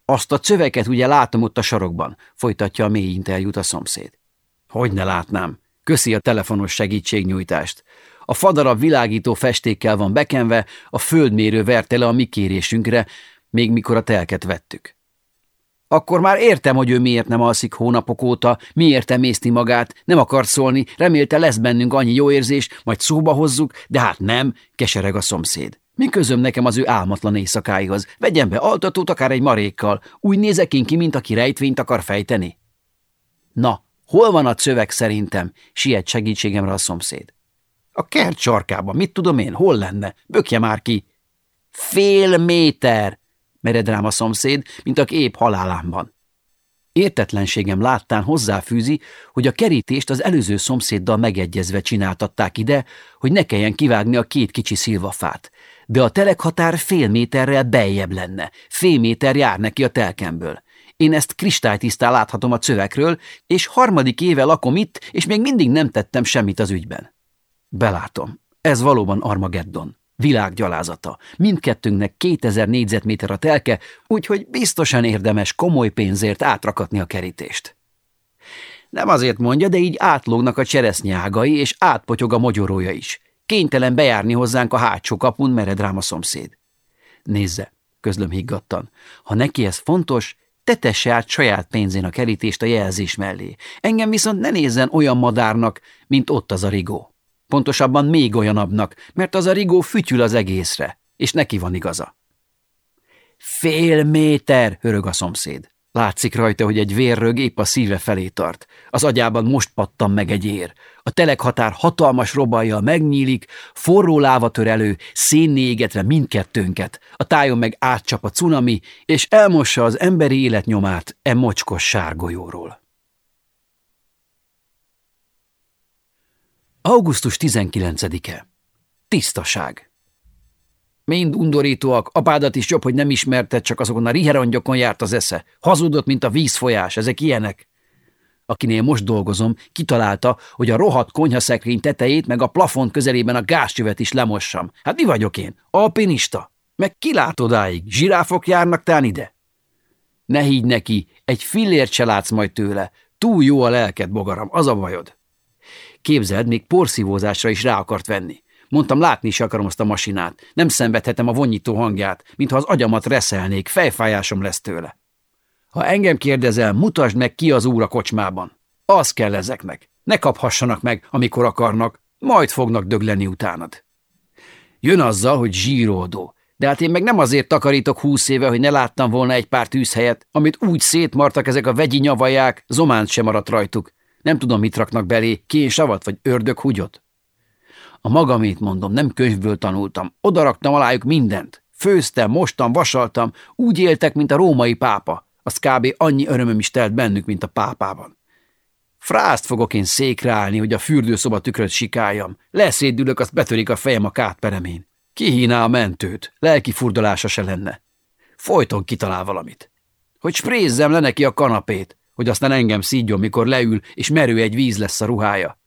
Azt a cöveket ugye látom ott a sarokban, folytatja a mély interjút a szomszéd. Hogy ne látnám? Köszi a telefonos segítségnyújtást. A fadarab világító festékkel van bekenve, a földmérő verte le a mi kérésünkre, még mikor a telket vettük. Akkor már értem, hogy ő miért nem alszik hónapok óta, miért emészti magát, nem akar szólni, remélte lesz bennünk annyi jó érzés, majd szóba hozzuk, de hát nem, kesereg a szomszéd. Mi közöm nekem az ő álmatlan éjszakáihoz? Vegyem be altatót akár egy marékkal. Úgy nézek én ki, mint aki rejtvényt akar fejteni. Na, hol van a cövek szerintem? Siet segítségemre a szomszéd. A kert sarkában, mit tudom én, hol lenne? Bökje már ki. Fél méter! Mered rám a szomszéd, mint a kép halálámban. Értetlenségem láttán hozzáfűzi, hogy a kerítést az előző szomszéddal megegyezve csináltatták ide, hogy ne kelljen kivágni a két kicsi szilvafát, de a telekhatár fél méterrel beljebb lenne, fél méter jár neki a telkemből. Én ezt kristálytisztán láthatom a cövekről, és harmadik éve lakom itt, és még mindig nem tettem semmit az ügyben. Belátom, ez valóban Armageddon világgyalázata. Mindkettőnknek 2000 négyzetméter a telke, úgyhogy biztosan érdemes komoly pénzért átrakatni a kerítést. Nem azért mondja, de így átlógnak a cseresznyágai, és átpotyog a mogyorója is. Kénytelen bejárni hozzánk a hátsó kapun, mered rám a szomszéd. Nézze, közlöm higgadtan, ha neki ez fontos, tetesse át saját pénzén a kerítést a jelzés mellé. Engem viszont ne nézzen olyan madárnak, mint ott az a rigó. Pontosabban még olyanabbnak, mert az a rigó fütyül az egészre, és neki van igaza. Fél méter, hörög a szomszéd. Látszik rajta, hogy egy vérrög épp a szíve felé tart. Az agyában most pattam meg egy ér. A telekhatár hatalmas robajjal megnyílik, forró láva tör elő, szénné égetve mindkettőnket. A tájon meg átcsap a cunami, és elmossa az emberi életnyomát e mocskos sárgolyóról. Augusztus 19-e. Tisztaság. Mind undorítóak, apádat is jobb, hogy nem ismerted, csak azokon a riherongyokon járt az esze. Hazudott, mint a vízfolyás, ezek ilyenek. Akinél most dolgozom, kitalálta, hogy a rohadt konyhaszekrény tetejét meg a plafont közelében a gázcsövet is lemossam. Hát mi vagyok én? Alpinista? Meg ki lát odáig? Zsiráfok járnak tán ide? Ne higgy neki, egy fillért se látsz majd tőle. Túl jó a lelked, bogaram, az a bajod. Képzeld, még porszívózásra is rá akart venni. Mondtam, látni is akarom azt a masinát. Nem szenvedhetem a vonnyító hangját, mintha az agyamat reszelnék, fejfájásom lesz tőle. Ha engem kérdezel, mutasd meg ki az úr a kocsmában. Az kell ezeknek. Ne kaphassanak meg, amikor akarnak, majd fognak dögleni utánad. Jön azzal, hogy zsíroldó. De hát én meg nem azért takarítok húsz éve, hogy ne láttam volna egy pár tűzhelyet, amit úgy szétmartak ezek a vegyi nyavaják, zománt sem maradt rajtuk. Nem tudom, mit raknak belé, kénsavat vagy ördög húgyot. A magamét mondom, nem könyvből tanultam. Odaraktam alájuk mindent. Főztem, mostam, vasaltam, úgy éltek, mint a római pápa. Az kb. annyi örömöm is telt bennük, mint a pápában. Frászt fogok én székre állni, hogy a fürdőszoba tükröt sikáljam. Leszédülök, azt betörik a fejem a kátperemén. Kihíná a mentőt, lelki furdalása se lenne. Folyton kitalál valamit. Hogy sprézzem le neki a kanapét, hogy aztán engem szídjon, mikor leül, és merő egy víz lesz a ruhája.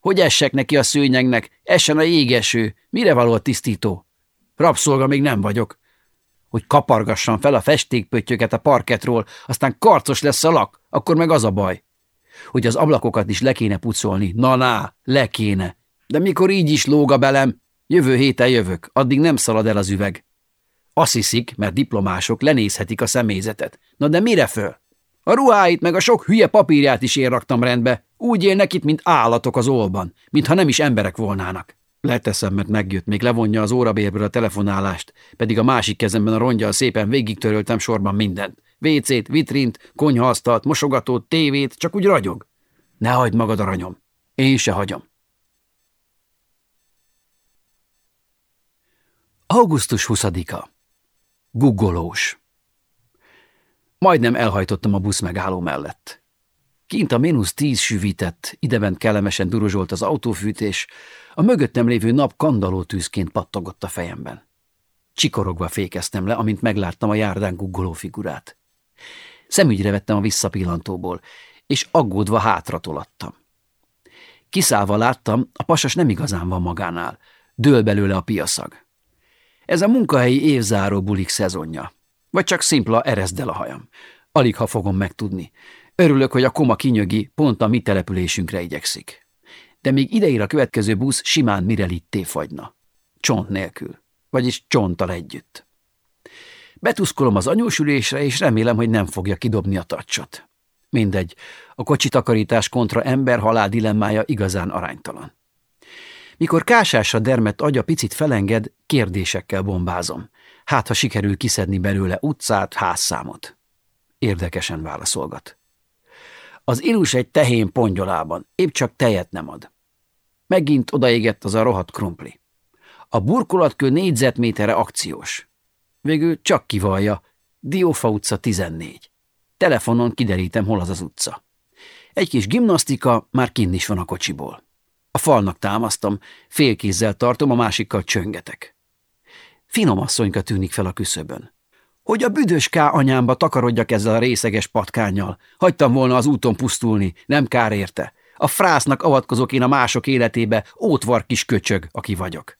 Hogy essek neki a szőnyegnek, essen a jégeső, mire való a tisztító? Rabszolga még nem vagyok. Hogy kapargassam fel a festékpöttyöket a parketról, aztán karcos lesz a lak, akkor meg az a baj. Hogy az ablakokat is le kéne pucolni, na-na, le kéne. De mikor így is lóga belem, jövő héten jövök, addig nem szalad el az üveg. Azt hiszik, mert diplomások lenézhetik a személyzetet. Na de mire föl? A ruháit meg a sok hülye papírját is én raktam rendbe. Úgy élnek itt, mint állatok az olban, mintha nem is emberek volnának. Leteszem, mert megjött, még levonja az órabérből a telefonálást, pedig a másik kezemben a rongyal szépen végigtöröltem sorban mindent. Vécét, vitrint, konyhaasztalt, mosogatót, tévét, csak úgy ragyog. Ne hagyd magad aranyom. Én se hagyom. Augusztus 20-a. Guggolós. Majdnem elhajtottam a busz megálló mellett. Kint a mínusz tíz süvített, ideben kellemesen duruzsolt az autófűtés, a mögöttem lévő nap kandaló tűzként pattogott a fejemben. Csikorogva fékeztem le, amint megláttam a járdán guggoló figurát. Szemügyre vettem a visszapillantóból, és aggódva hátra tolattam. Kiszállva láttam, a pasas nem igazán van magánál, dől belőle a piaszag. Ez a munkahelyi évzáró bulik szezonja. Vagy csak szimpla erezd el a hajam. Alig ha fogom megtudni. Örülök, hogy a koma kinyögi pont a mi településünkre igyekszik. De még ideír a következő busz simán mirelitté fagyna. Csont nélkül. Vagyis csonttal együtt. Betuszkolom az anyósülésre, és remélem, hogy nem fogja kidobni a tacsot. Mindegy, a kocsi takarítás kontra ember-halál dilemmája igazán aránytalan. Mikor kásásra dermet agya picit felenged, kérdésekkel bombázom. Hát, ha sikerül kiszedni belőle utcát, házszámot. Érdekesen válaszolgat. Az ilus egy tehén pongyolában, épp csak tejet nem ad. Megint odaégett az a rohadt krumpli. A burkolatkő négyzetméterre akciós. Végül csak kivallja, Diófa utca 14. Telefonon kiderítem, hol az az utca. Egy kis gimnasztika, már kinn is van a kocsiból. A falnak támasztom, félkézzel tartom, a másikkal csöngetek. Finom asszonyka tűnik fel a küszöbön. Hogy a büdös ká anyámba takarodjak ezzel a részeges patkányjal. Hagytam volna az úton pusztulni, nem kár érte. A frásznak avatkozok én a mások életébe, ótvar kis köcsög, aki vagyok.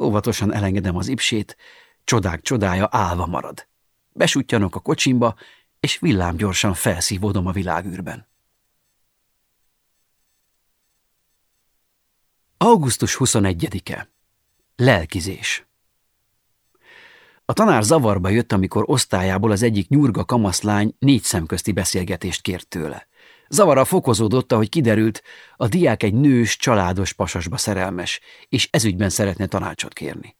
Óvatosan elengedem az ipsét, csodák csodája állva marad. Besutjanok a kocsimba, és villámgyorsan felszívódom a világűrben. Augusztus 21-e. Lelkizés. A tanár zavarba jött, amikor osztályából az egyik nyurga kamaszlány négy szemközti beszélgetést kért tőle. Zavara fokozódott, ahogy kiderült, a diák egy nős, családos pasasba szerelmes, és ezügyben szeretne tanácsot kérni.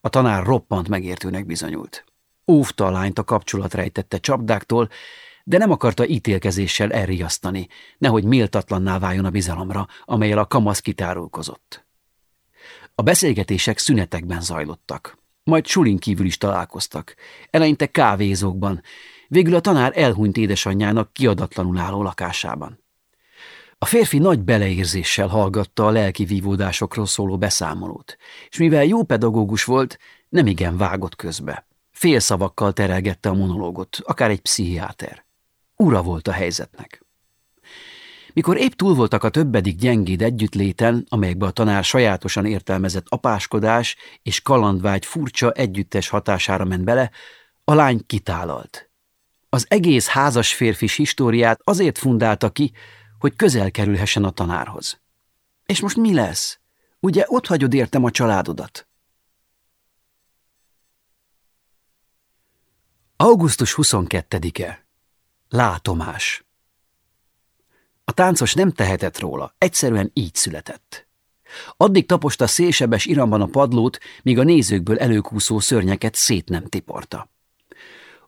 A tanár roppant megértőnek bizonyult. Óvta a lányt a kapcsolat rejtette csapdáktól, de nem akarta ítélkezéssel elriasztani, nehogy méltatlanná váljon a bizalomra, amelyel a kamasz kitárulkozott. A beszélgetések szünetekben zajlottak. Majd sulin kívül is találkoztak. Eleinte kávézókban, végül a tanár elhunyt édesanyjának kiadatlanul álló lakásában. A férfi nagy beleérzéssel hallgatta a lelki vívódásokról szóló beszámolót, és mivel jó pedagógus volt, nem igen vágott közbe. Félszavakkal terelgette a monológot, akár egy pszichiáter. Ura volt a helyzetnek. Mikor épp túl voltak a többedik gyengéd együttléten, amelyekbe a tanár sajátosan értelmezett apáskodás és kalandvágy furcsa együttes hatására ment bele, a lány kitálalt. Az egész házas férfis históriát azért fundálta ki, hogy közel kerülhessen a tanárhoz. És most mi lesz? Ugye ott hagyod értem a családodat? Augusztus 22-e. Látomás. A táncos nem tehetett róla, egyszerűen így született. Addig taposta szélsebes iramban a padlót, míg a nézőkből előkúszó szörnyeket szét nem tiporta.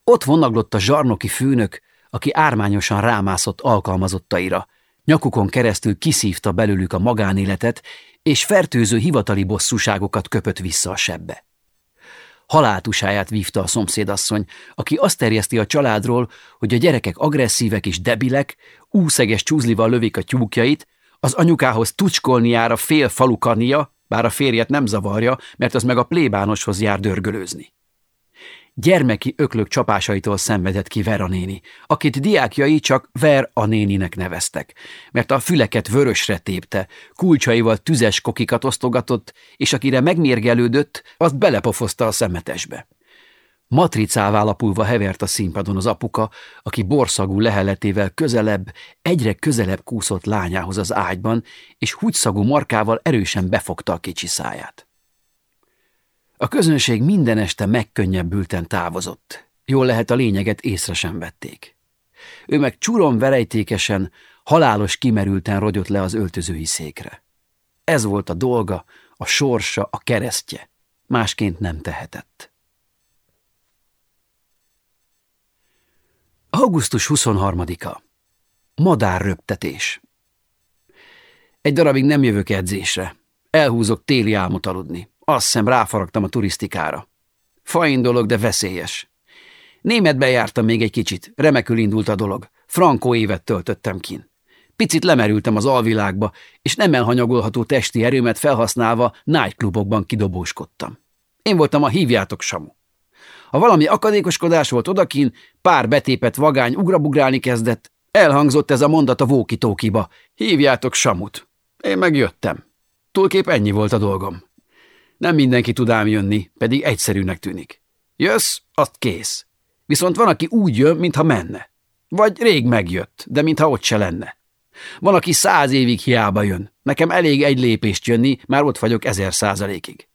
Ott vonaglott a zsarnoki főnök, aki ármányosan rámászott alkalmazottaira, nyakukon keresztül kiszívta belőlük a magánéletet, és fertőző hivatali bosszúságokat köpött vissza a sebbe. Haláltusáját vívta a szomszédasszony, aki azt terjeszti a családról, hogy a gyerekek agresszívek és debilek, úszeges csúzlival lövik a tyúkjait, az anyukához tucskolniára fél falukania, bár a férjet nem zavarja, mert az meg a plébánoshoz jár dörgölőzni. Gyermeki öklök csapásaitól szenvedett ki Vera néni, akit diákjai csak Ver a néninek neveztek, mert a füleket vörösre tépte, kulcsaival tüzes kokikat osztogatott, és akire megmérgelődött, azt belepofozta a szemetesbe. Matricává lapulva hevert a színpadon az apuka, aki borszagú leheletével közelebb, egyre közelebb kúszott lányához az ágyban, és húgyszagú markával erősen befogta a kicsi száját. A közönség minden este megkönnyebbülten távozott. Jól lehet a lényeget észre sem vették. Ő meg csuron verejtékesen, halálos kimerülten rogyott le az öltözői székre. Ez volt a dolga, a sorsa, a keresztje. Másként nem tehetett. Augusztus 23-a. Madárröptetés. Egy darabig nem jövök edzésre. Elhúzok téli álmot aludni. Azt hiszem ráfaragtam a turisztikára. Fain dolog, de veszélyes. Németbe jártam még egy kicsit, remekül indult a dolog. Frankó évet töltöttem kin. Picit lemerültem az alvilágba, és nem elhanyagolható testi erőmet felhasználva nightclubokban kidobóskodtam. Én voltam a hívjátok Samu. Ha valami akadékoskodás volt odakin, pár betépet vagány ugrabugrálni kezdett, elhangzott ez a mondat a vókitókiba. Hívjátok Samut. Én megjöttem. Túlkép ennyi volt a dolgom. Nem mindenki tud ám jönni, pedig egyszerűnek tűnik. Jössz, azt kész. Viszont van, aki úgy jön, mintha menne. Vagy rég megjött, de mintha ott se lenne. Van, aki száz évig hiába jön. Nekem elég egy lépést jönni, már ott vagyok ezer százalékig.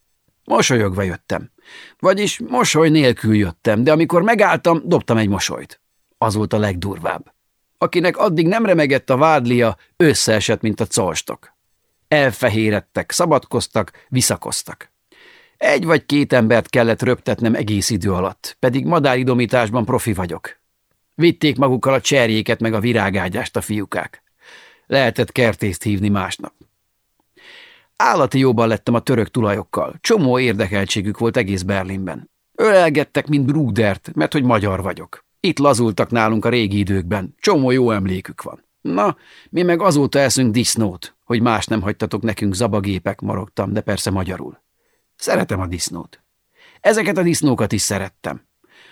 Mosolyogva jöttem. Vagyis mosoly nélkül jöttem, de amikor megálltam, dobtam egy mosolyt. Az volt a legdurvább. Akinek addig nem remegett a vádlia, összeesett, mint a colstok. Elfehérettek, szabadkoztak, visszakoztak. Egy vagy két embert kellett röptetnem egész idő alatt, pedig madáridomításban profi vagyok. Vitték magukkal a cserjéket meg a virágágyást a fiúkák. Lehetett kertészt hívni másnap. Állati jóban lettem a török tulajokkal. Csomó érdekeltségük volt egész Berlinben. Ölelgettek, mint Brudert, mert hogy magyar vagyok. Itt lazultak nálunk a régi időkben. Csomó jó emlékük van. Na, mi meg azóta eszünk disznót, hogy más nem hagytatok nekünk zabagépek, marogtam, de persze magyarul. Szeretem a disznót. Ezeket a disznókat is szerettem.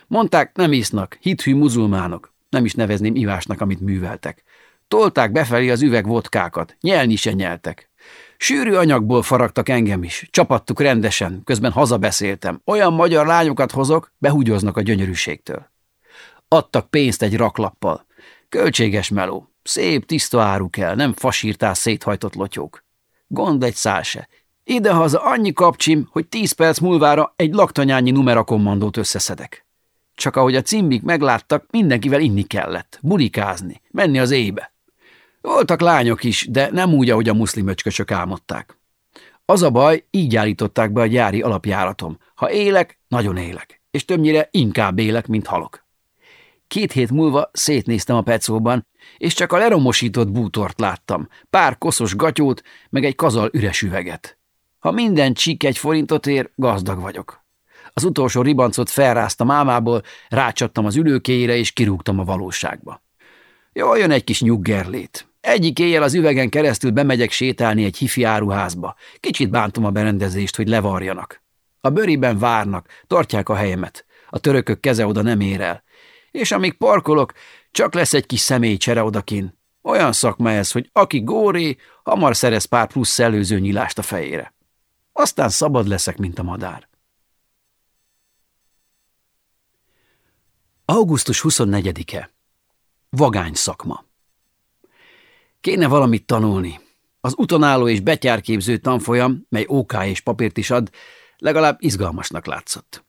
Mondták, nem isznak, hithű muzulmánok. Nem is nevezném ivásnak, amit műveltek. Tolták befelé az üveg vodkákat, nyelni se nyeltek. Sűrű anyagból faragtak engem is, csapattuk rendesen, közben hazabeszéltem. Olyan magyar lányokat hozok, behúgyoznak a gyönyörűségtől. Adtak pénzt egy raklappal. Költséges meló. Szép, tiszta áru kell, nem fasírtás széthajtott lotyók. Gond egy szál se. Idehaza annyi kapcsim, hogy tíz perc múlvára egy laktanyányi numerakommandót összeszedek. Csak ahogy a cimbik megláttak, mindenkivel inni kellett, bulikázni, menni az éjbe. Voltak lányok is, de nem úgy, ahogy a muszlim öcskösök álmodták. Az a baj, így állították be a gyári alapjáratom. Ha élek, nagyon élek. és többnyire inkább élek, mint halok. Két hét múlva szétnéztem a pecóban, és csak a leromosított bútort láttam, pár koszos gatyót, meg egy kazal üres üveget. Ha minden csík egy forintot ér, gazdag vagyok. Az utolsó ribancot felráztam álmából, rácsattam az ülőkéjére, és kirúgtam a valóságba. Jól jön egy kis nyuggerlét. Egyik éjjel az üvegen keresztül bemegyek sétálni egy hifi áruházba. Kicsit bántom a berendezést, hogy levarjanak. A bőriben várnak, tartják a helyemet. A törökök keze oda nem ér el. És amíg parkolok, csak lesz egy kis személycsere odakin. Olyan szakma ez, hogy aki góré, hamar szerez pár plusz szellőző nyilást a fejére. Aztán szabad leszek, mint a madár. Augusztus 24-e. Vagány szakma. Kéne valamit tanulni. Az utonálló és betyárképző tanfolyam, mely OK és papírt is ad, legalább izgalmasnak látszott.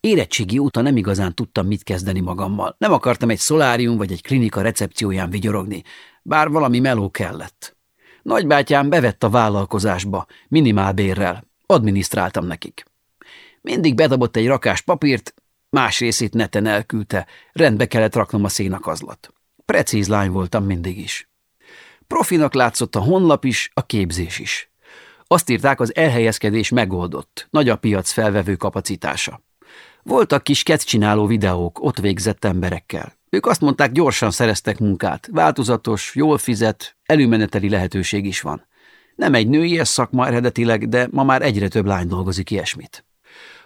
Érettségi óta nem igazán tudtam, mit kezdeni magammal. Nem akartam egy szolárium vagy egy klinika recepcióján vigyorogni, bár valami meló kellett. Nagybátyám bevett a vállalkozásba, minimálbérrel, adminisztráltam nekik. Mindig bedobott egy rakás papírt, más részét neten elküldte, rendbe kellett raknom a szénakazlat. Precíz lány voltam mindig is. Profinak látszott a honlap is, a képzés is. Azt írták, az elhelyezkedés megoldott, nagy a piac felvevő kapacitása. Voltak kis csináló videók ott végzett emberekkel. Ők azt mondták, gyorsan szereztek munkát, változatos, jól fizet, előmeneteli lehetőség is van. Nem egy női szakma eredetileg, de ma már egyre több lány dolgozik ilyesmit.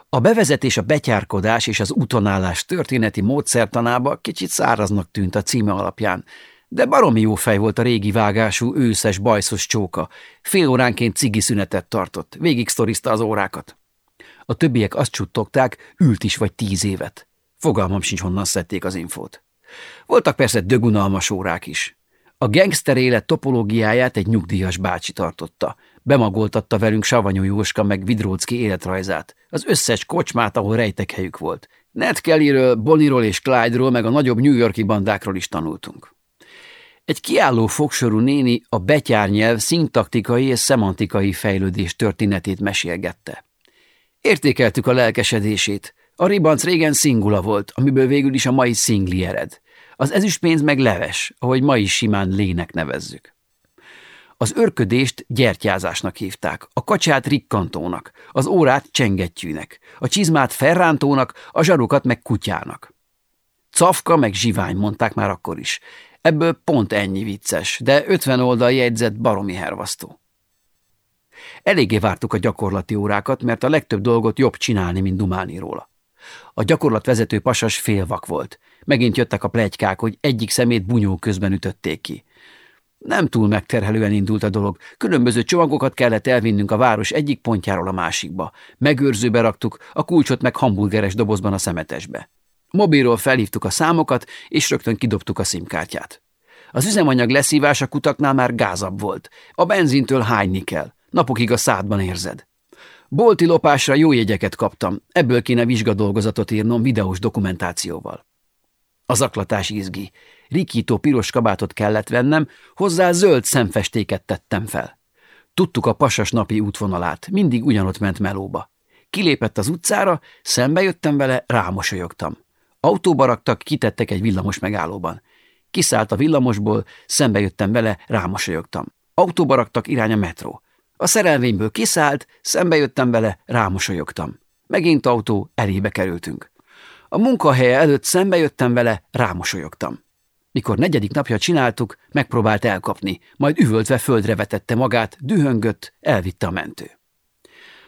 A bevezetés, a betyárkodás és az utonállás történeti módszertanába kicsit száraznak tűnt a címe alapján, de baromi jó fej volt a régi vágású, őszes, bajszos csóka. Fél óránként cigi szünetet tartott, végig az órákat. A többiek azt csuttogták, ült is vagy tíz évet. Fogalmam sincs, honnan szedték az infót. Voltak persze dögunalmas órák is. A gangster élet topológiáját egy nyugdíjas bácsi tartotta. Bemagoltatta velünk Savanyú Jóska meg Vidrócki életrajzát, az összes kocsmát, ahol rejtek helyük volt. Ned Kellyről, Bonniról és Clyde-ról, meg a nagyobb New Yorki bandákról is tanultunk. Egy kiálló fogsorú néni a betyárnyelv szintaktikai és szemantikai fejlődés történetét mesélgette. Értékeltük a lelkesedését. A ribanc régen szingula volt, amiből végül is a mai szingli ered. Az ezüstpénz meg leves, ahogy ma is simán lének nevezzük. Az örködést gyertyázásnak hívták, a kacsát rikkantónak, az órát csengettyűnek, a csizmát ferrántónak, a zsarokat meg kutyának. Cafka meg zsivány mondták már akkor is. Ebből pont ennyi vicces, de 50 oldal jegyzett baromi hervasztó. Eléggé vártuk a gyakorlati órákat, mert a legtöbb dolgot jobb csinálni, mint dumálni róla. A gyakorlatvezető pasas félvak volt. Megint jöttek a plegykák, hogy egyik szemét bunyó közben ütötték ki. Nem túl megterhelően indult a dolog. Különböző csomagokat kellett elvinnünk a város egyik pontjáról a másikba. Megőrzőbe raktuk, a kulcsot meg hamburgeres dobozban a szemetesbe. Mobilról felhívtuk a számokat, és rögtön kidobtuk a szimkártyát. Az üzemanyag leszívása kutaknál már gázabb volt. A benzintől hányni kell. Napokig a szádban érzed. Bolti lopásra jó jegyeket kaptam, ebből kéne vizsgadolgozatot írnom videós dokumentációval. A zaklatás izgi. Rikító piros kabátot kellett vennem, hozzá zöld szemfestéket tettem fel. Tudtuk a pasas napi útvonalát, mindig ugyanott ment melóba. Kilépett az utcára, szembe jöttem vele, rámosolyogtam. Autóba raktak, kitettek egy villamos megállóban. Kiszállt a villamosból, szembe jöttem vele, rámosolyogtam. Autóba raktak irány a metró. A szerelvényből kiszállt, szembe jöttem vele, rámosolyogtam. Megint autó, elébe kerültünk. A munkahelye előtt szembe jöttem vele, rámosolyogtam. Mikor negyedik napja csináltuk, megpróbált elkapni, majd üvöltve földre vetette magát, dühöngött, elvitte a mentő.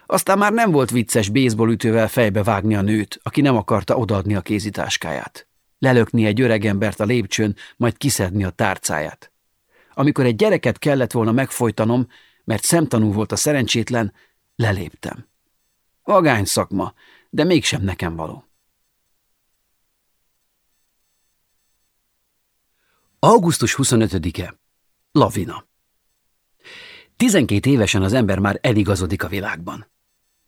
Aztán már nem volt vicces ütővel fejbe vágni a nőt, aki nem akarta odaadni a kézitáskáját. Lelökni egy öregembert a lépcsőn, majd kiszedni a tárcáját. Amikor egy gyereket kellett volna megfojtanom, mert szemtanú volt a szerencsétlen, leléptem. Vagány szakma, de mégsem nekem való. Augusztus 25-e. Lavina. Tizenkét évesen az ember már eligazodik a világban.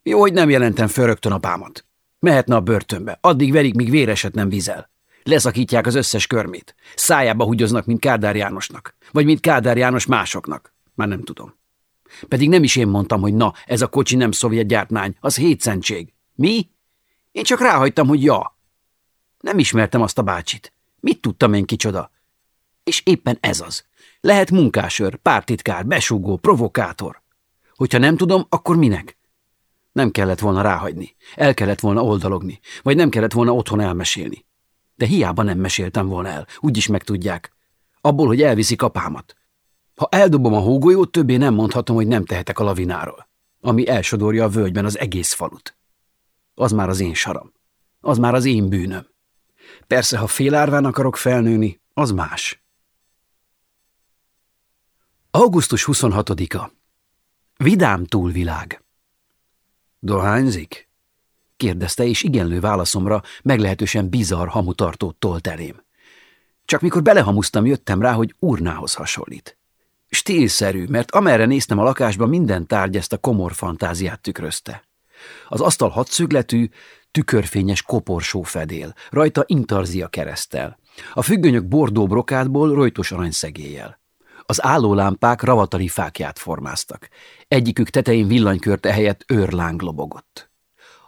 Jó, hogy nem jelentem föl rögtön apámat. Mehetne a börtönbe, addig verik, míg véreset nem vizel. Leszakítják az összes körmét. Szájába húgyoznak, mint Kádár Jánosnak. Vagy mint Kádár János másoknak. Már nem tudom. Pedig nem is én mondtam, hogy na, ez a kocsi nem szovjet gyártmány, az hétszentség. Mi? Én csak ráhagytam, hogy ja. Nem ismertem azt a bácsit. Mit tudtam én kicsoda? És éppen ez az. Lehet munkásőr, pártitkár, besúgó, provokátor. Hogyha nem tudom, akkor minek? Nem kellett volna ráhagyni, el kellett volna oldalogni, vagy nem kellett volna otthon elmesélni. De hiába nem meséltem volna el, úgyis megtudják. Abból, hogy elviszik apámat. Ha eldobom a hógolyót, többé nem mondhatom, hogy nem tehetek a lavináról, ami elsodorja a völgyben az egész falut. Az már az én saram. Az már az én bűnöm. Persze, ha félárván akarok felnőni, az más. Augusztus 26-a. Vidám túlvilág. Dohányzik? kérdezte, és igenlő válaszomra meglehetősen bizarr hamutartót tolt elém. Csak mikor belehamusztam, jöttem rá, hogy urnához hasonlít. Stílszerű, mert amerre néztem a lakásban, minden tárgy ezt a komor fantáziát tükrözte. Az asztal hatszögletű, tükörfényes koporsó fedél, rajta intarzia keresztel. A függönyök bordó brokátból rojtos aranyszegéllyel. Az állólámpák ravatali fákját formáztak. Egyikük tetején villanykörte helyett őrláng lobogott.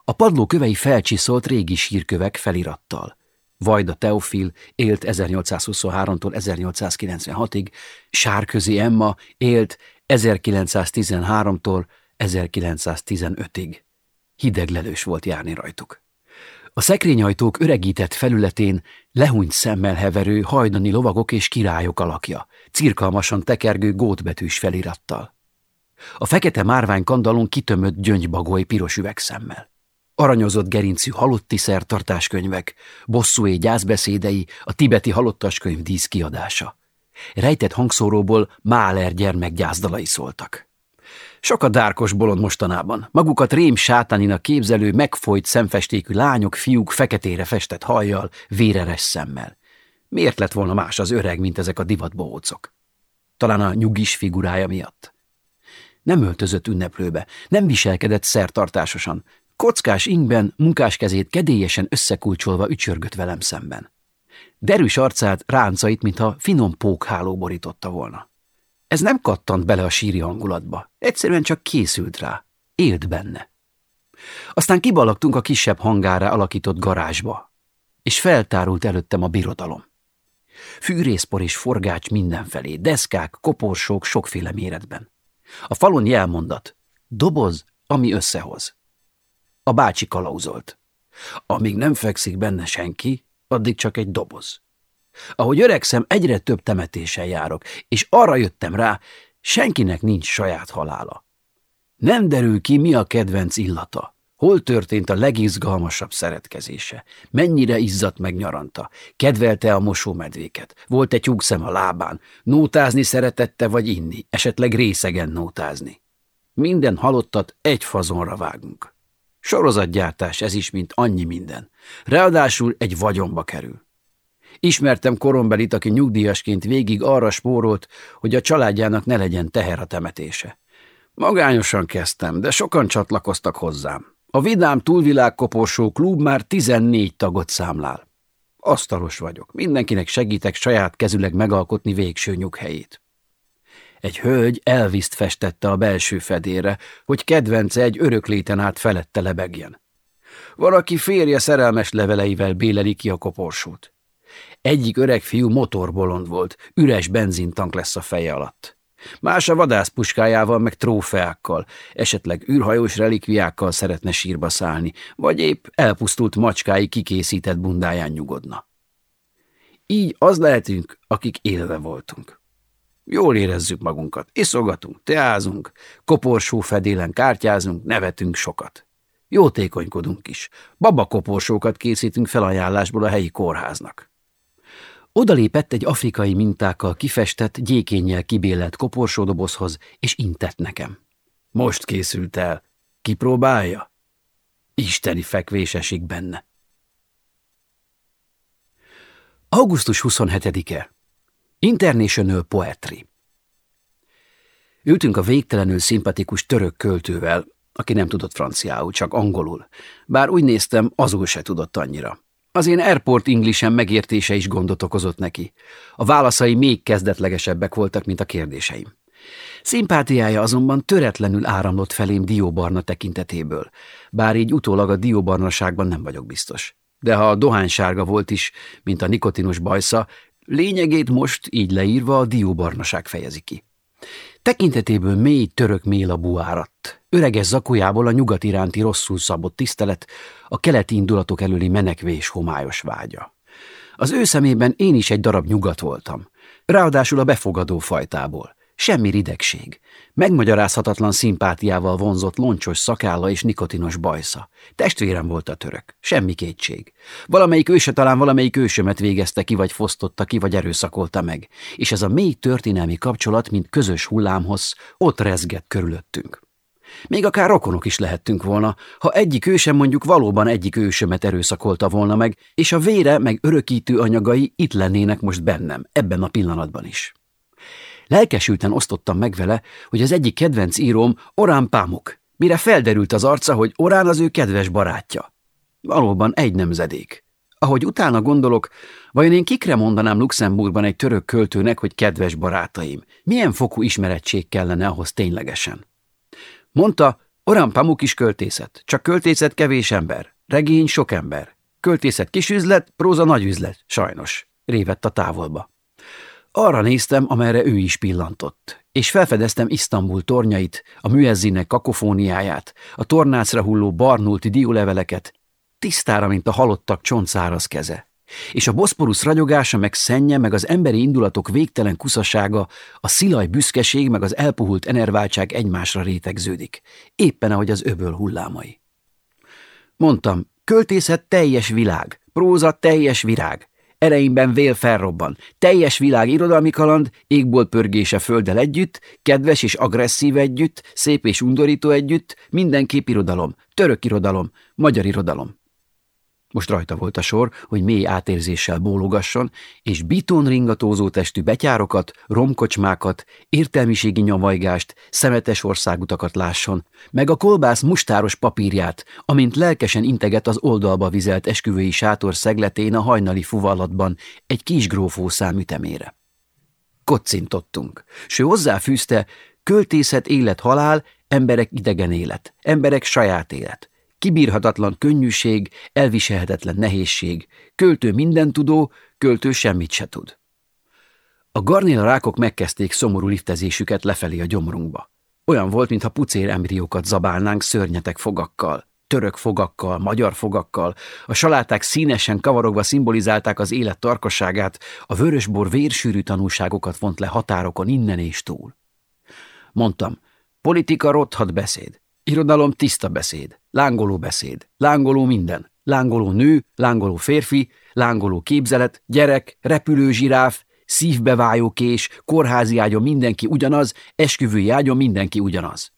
A padló kövei felcsiszolt régi sírkövek felirattal. Vajda Teofil élt 1823-tól 1896-ig, Sárközi Emma élt 1913-tól 1915-ig. Hideglelős volt járni rajtuk. A szekrényajtók öregített felületén lehúnyt szemmel heverő hajdani lovagok és királyok alakja, cirkalmasan tekergő gótbetűs felirattal. A fekete márvány kandalon kitömött gyöngybagoly piros üvegszemmel. Aranyozott gerincű halotti szertartáskönyvek, bosszúé gyászbeszédei, a tibeti halottaskönyv díszkiadása. Rejtett hangszóróból Máler gyermek gyászdalai szóltak. Sok a dárkos bolond mostanában. Magukat rém sátáninak képzelő, megfolyt szemfestékű lányok, fiúk feketére festett hajjal, véreres szemmel. Miért lett volna más az öreg, mint ezek a divatbohócok? Talán a nyugis figurája miatt. Nem öltözött ünneplőbe, nem viselkedett szertartásosan. Kockás ingben, munkáskezét kedélyesen összekulcsolva ücsörgött velem szemben. Derűs arcát, ráncait, mintha finom pókháló borította volna. Ez nem kattant bele a síri hangulatba, egyszerűen csak készült rá, élt benne. Aztán kibalagtunk a kisebb hangára alakított garázsba, és feltárult előttem a birodalom. Fűrészpor és forgács mindenfelé, deszkák, koporsók sokféle méretben. A falon jelmondat, doboz, ami összehoz. A bácsi kalauzolt. Amíg nem fekszik benne senki, addig csak egy doboz. Ahogy öregszem, egyre több temetésen járok, és arra jöttem rá, senkinek nincs saját halála. Nem derül ki, mi a kedvenc illata. Hol történt a legizgalmasabb szeretkezése? Mennyire izzadt meg nyaranta? Kedvelte a mosómedvéket? Volt egy tyúkszem a lábán? Nótázni szeretette, vagy inni? Esetleg részegen nótázni? Minden halottat egy fazonra vágunk. Sorozatgyártás ez is, mint annyi minden. Ráadásul egy vagyonba kerül. Ismertem korombelit, aki nyugdíjasként végig arra spórolt, hogy a családjának ne legyen teher a temetése. Magányosan kezdtem, de sokan csatlakoztak hozzám. A Vidám Túlvilág Koporsó klub már 14 tagot számlál. Asztalos vagyok, mindenkinek segítek saját kezüleg megalkotni végső nyughelyét. Egy hölgy elviszt festette a belső fedére, hogy kedvence egy örökléten át felette lebegjen. Valaki férje szerelmes leveleivel béleli ki a koporsót. Egyik öreg fiú motorbolond volt, üres benzintank lesz a feje alatt. Más a vadászpuskájával meg trófeákkal, esetleg űrhajós relikviákkal szeretne sírba szállni, vagy épp elpusztult macskái kikészített bundáján nyugodna. Így az lehetünk, akik élve voltunk. Jól érezzük magunkat, iszogatunk, teázunk, koporsó fedélen kártyázunk, nevetünk sokat. Jótékonykodunk is, babakoporsókat készítünk felajánlásból a helyi kórháznak. Odalépett egy afrikai mintákkal kifestett, gyékénnyel kibélelt koporsódobozhoz, és intett nekem. Most készült el. Kipróbálja? Isteni fekvés esik benne. Augusztus 27-e. International Poetry. Ültünk a végtelenül szimpatikus török költővel, aki nem tudott franciául, csak angolul, bár úgy néztem, azul se tudott annyira. Az én airport englishem megértése is gondot okozott neki. A válaszai még kezdetlegesebbek voltak, mint a kérdéseim. Szimpátiája azonban töretlenül áramlott felém dióbarna tekintetéből, bár így utólag a dióbarnaságban nem vagyok biztos. De ha a dohánysárga volt is, mint a nikotinus bajsza, lényegét most így leírva a dióbarnaság fejezi ki. Tekintetéből mély török mélabú áradt. Öreges zakójából a nyugat iránti rosszul szabott tisztelet, a keleti indulatok előli menekvés homályos vágya. Az ő szemében én is egy darab nyugat voltam, ráadásul a befogadó fajtából. Semmi ridegség. Megmagyarázhatatlan szimpátiával vonzott loncsos szakálla és nikotinos bajsza. Testvérem volt a török. Semmi kétség. Valamelyik őse talán valamelyik ősömet végezte ki, vagy fosztotta ki, vagy erőszakolta meg. És ez a mély történelmi kapcsolat, mint közös hullámhoz, ott rezgett körülöttünk. Még akár rokonok is lehettünk volna, ha egyik ősem mondjuk valóban egyik ősömet erőszakolta volna meg, és a vére meg örökítő anyagai itt lennének most bennem, ebben a pillanatban is. Lelkesülten osztottam meg vele, hogy az egyik kedvenc íróm Orán Pámuk, mire felderült az arca, hogy Orán az ő kedves barátja. Valóban egy nemzedék. Ahogy utána gondolok, vajon én kikre mondanám Luxemburgban egy török költőnek, hogy kedves barátaim? Milyen fokú ismerettség kellene ahhoz ténylegesen? Mondta, Orán Pamuk is költészet, csak költészet kevés ember, regény sok ember. Költészet kis üzlet, próza nagy üzlet, sajnos, révett a távolba. Arra néztem, amerre ő is pillantott, és felfedeztem Isztambul tornyait, a műezzinek kakofóniáját, a tornácra hulló barnulti dióleveleket, tisztára, mint a halottak csontszáraz keze. És a boszporusz ragyogása, meg szennye, meg az emberi indulatok végtelen kuszasága, a szilaj büszkeség, meg az elpuhult enerváltság egymásra rétegződik, éppen ahogy az öböl hullámai. Mondtam, költészet teljes világ, próza teljes virág, ereimben vél felrobban. Teljes világ irodalmi kaland, égbolt pörgése földdel együtt, kedves és agresszív együtt, szép és undorító együtt, mindenképp irodalom, török irodalom, magyar irodalom. Most rajta volt a sor, hogy mély átérzéssel bólogasson, és bitonringatózó testű betyárokat, romkocsmákat, értelmiségi nyomajgást, szemetes országutakat lásson, meg a kolbász mustáros papírját, amint lelkesen integet az oldalba vizelt esküvői sátor szegletén a hajnali fuvallatban egy kis grófó számütemére. Kocintottunk, s ő hozzáfűzte, költészet élet-halál, emberek idegen élet, emberek saját élet, Kibírhatatlan könnyűség, elviselhetetlen nehézség, költő minden tudó, költő semmit se tud. A garnéla rákok megkezdték szomorú liftezésüket lefelé a gyomrunkba. Olyan volt, mintha pucér embriókat zabálnánk szörnyetek fogakkal, török fogakkal, magyar fogakkal, a saláták színesen kavarogva szimbolizálták az élet tarkasságát, a vörösbor vérsűrű tanúságokat vont le határokon innen és túl. Mondtam, politika rothat beszéd, irodalom tiszta beszéd, Lángoló beszéd, lángoló minden, lángoló nő, lángoló férfi, lángoló képzelet, gyerek, repülő zsiráf, szívbevájó kés, kórházi ágyon mindenki ugyanaz, esküvői ágyon mindenki ugyanaz.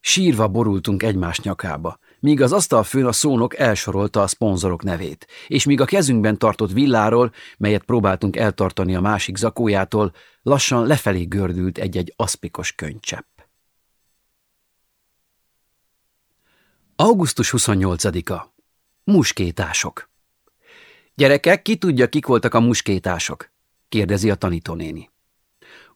Sírva borultunk egymás nyakába, míg az asztalfőn a szónok elsorolta a szponzorok nevét, és míg a kezünkben tartott villáról, melyet próbáltunk eltartani a másik zakójától, lassan lefelé gördült egy-egy aszpikos könycsepp. Augusztus 28-a. Muskétások. Gyerekek, ki tudja, kik voltak a muskétások? kérdezi a tanítónéni.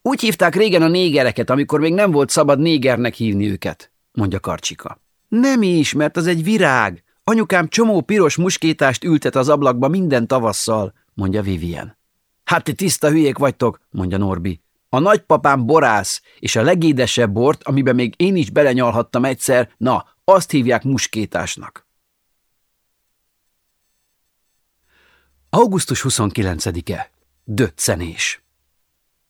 Úgy hívták régen a négereket, amikor még nem volt szabad négernek hívni őket, mondja Karcsika. Nem is, mert az egy virág. Anyukám csomó piros muskétást ültet az ablakba minden tavasszal, mondja Vivien. Hát ti tiszta hülyék vagytok, mondja Norbi. A nagypapám borász, és a legédesebb bort, amiben még én is belenyalhattam egyszer, na, azt hívják muskétásnak. Augusztus 29-e. Döccenés.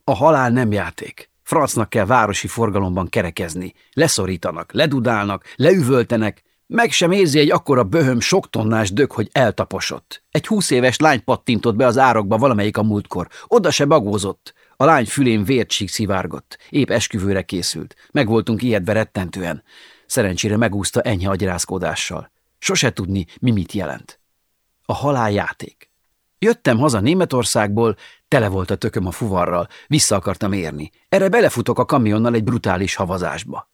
A halál nem játék. Francnak kell városi forgalomban kerekezni. Leszorítanak, ledudálnak, leüvöltenek, meg sem érzi egy akkora böhöm sok tonnás dög, hogy eltaposott. Egy húsz éves lány pattintott be az árokba valamelyik a múltkor. Oda se bagózott. A lány fülén vértsík szivárgott. Épp esküvőre készült. Meg voltunk ijedve rettentően. Szerencsére megúszta enyhe agyrázkodással. Sose tudni, mi mit jelent. A haláljáték. Jöttem haza Németországból, tele volt a tököm a fuvarral, vissza akartam érni. Erre belefutok a kamionnal egy brutális havazásba.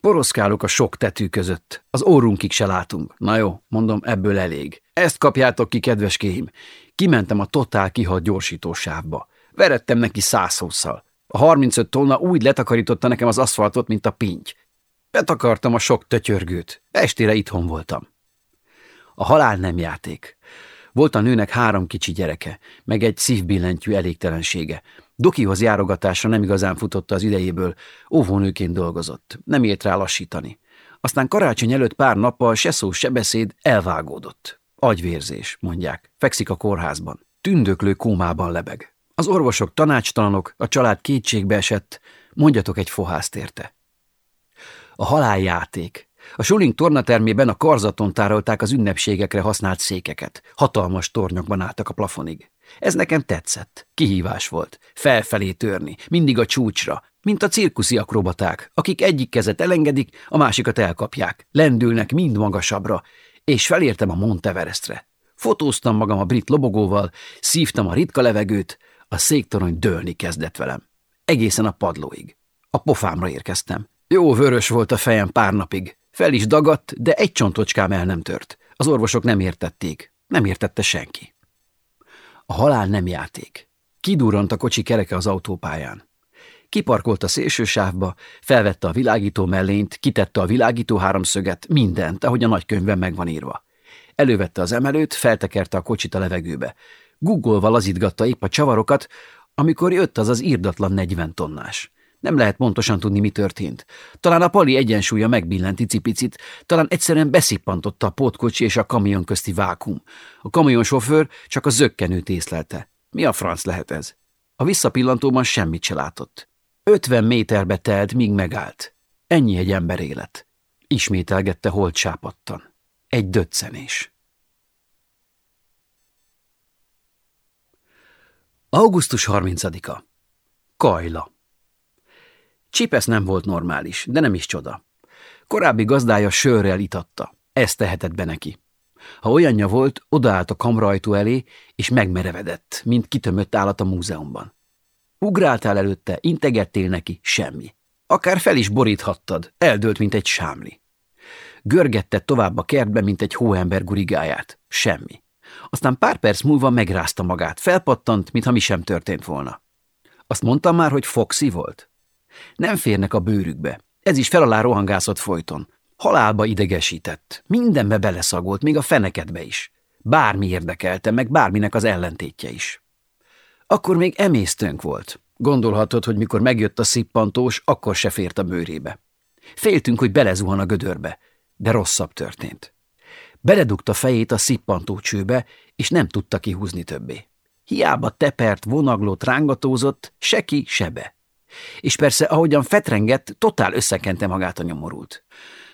Poroszkálok a sok tetű között, az órunkig se látunk. Na jó, mondom, ebből elég. Ezt kapjátok ki, kedveskéim. Kimentem a totál kihalt gyorsítósávba. Verettem neki százhúszszal. A 35 tonna úgy letakarította nekem az aszfaltot, mint a pinty. Betakartam a sok tötyörgőt. Estére itthon voltam. A halál nem játék. Volt a nőnek három kicsi gyereke, meg egy szívbillentyű elégtelensége. Dokihoz járogatásra nem igazán futotta az idejéből, óvónőként dolgozott, nem ért rá lassítani. Aztán karácsony előtt pár nappal se szó, se beszéd elvágódott. Agyvérzés, mondják, fekszik a kórházban. Tündöklő kómában lebeg. Az orvosok tanácstalanok, a család kétségbe esett, mondjatok egy fohászt érte. A haláljáték, a Suling tornatermében a karzaton tárolták az ünnepségekre használt székeket. Hatalmas tornyokban álltak a plafonig. Ez nekem tetszett. Kihívás volt. Felfelé törni, mindig a csúcsra, mint a cirkuszi akrobaták, akik egyik kezet elengedik, a másikat elkapják, lendülnek mind magasabbra, és felértem a Monteverestre. Fotóztam magam a brit lobogóval, szívtam a ritka levegőt, a széktorony dőlni kezdett velem. Egészen a padlóig. A pofámra érkeztem. Jó vörös volt a fejem pár napig. Fel is dagadt, de egy csontocskám el nem tört. Az orvosok nem értették. Nem értette senki. A halál nem játék. Kidurrant a kocsi kereke az autópályán. Kiparkolt a szélső felvette a világító mellényt, kitette a világító háromszöget, mindent, ahogy a nagykönyvben meg van írva. Elővette az emelőt, feltekerte a kocsit a levegőbe. Guggolva lazítgatta épp a csavarokat, amikor jött az az írdatlan 40 tonnás. Nem lehet pontosan tudni, mi történt. Talán a pali egyensúlya megbillent icipicit, talán egyszerűen beszippantotta a pótkocsi és a kamion közti vákum. A kamionsofőr csak a zöggenőt észlelte. Mi a franc lehet ez? A visszapillantóban semmit se látott. Ötven méterbe telt, míg megállt. Ennyi egy ember élet. Ismételgette holt sápattan. Egy döccenés. Augusztus 30-a. Kajla. Csipesz nem volt normális, de nem is csoda. Korábbi gazdája sörrel itatta. Ez tehetett be neki. Ha olyanja volt, odaállt a kamrajtó elé, és megmerevedett, mint kitömött állat a múzeumban. Ugráltál előtte, integettél neki, semmi. Akár fel is boríthattad, eldőlt, mint egy sámli. Görgette tovább a kertbe, mint egy hóember gurigáját, semmi. Aztán pár perc múlva megrázta magát, felpattant, mintha mi sem történt volna. Azt mondtam már, hogy Foxy volt? Nem férnek a bőrükbe. Ez is felalá rohangászott folyton. Halálba idegesített. Mindenbe beleszagolt, még a fenekedbe is. Bármi érdekelte, meg bárminek az ellentétje is. Akkor még emésztőnk volt. Gondolhatod, hogy mikor megjött a szippantós, akkor se fért a bőrébe. Féltünk, hogy belezuhan a gödörbe, de rosszabb történt. Beledugta fejét a szippantó csőbe, és nem tudta kihúzni többé. Hiába tepert, vonaglót rángatózott, se ki, se be. És persze, ahogyan fetrengett, totál összekente magát a nyomorult.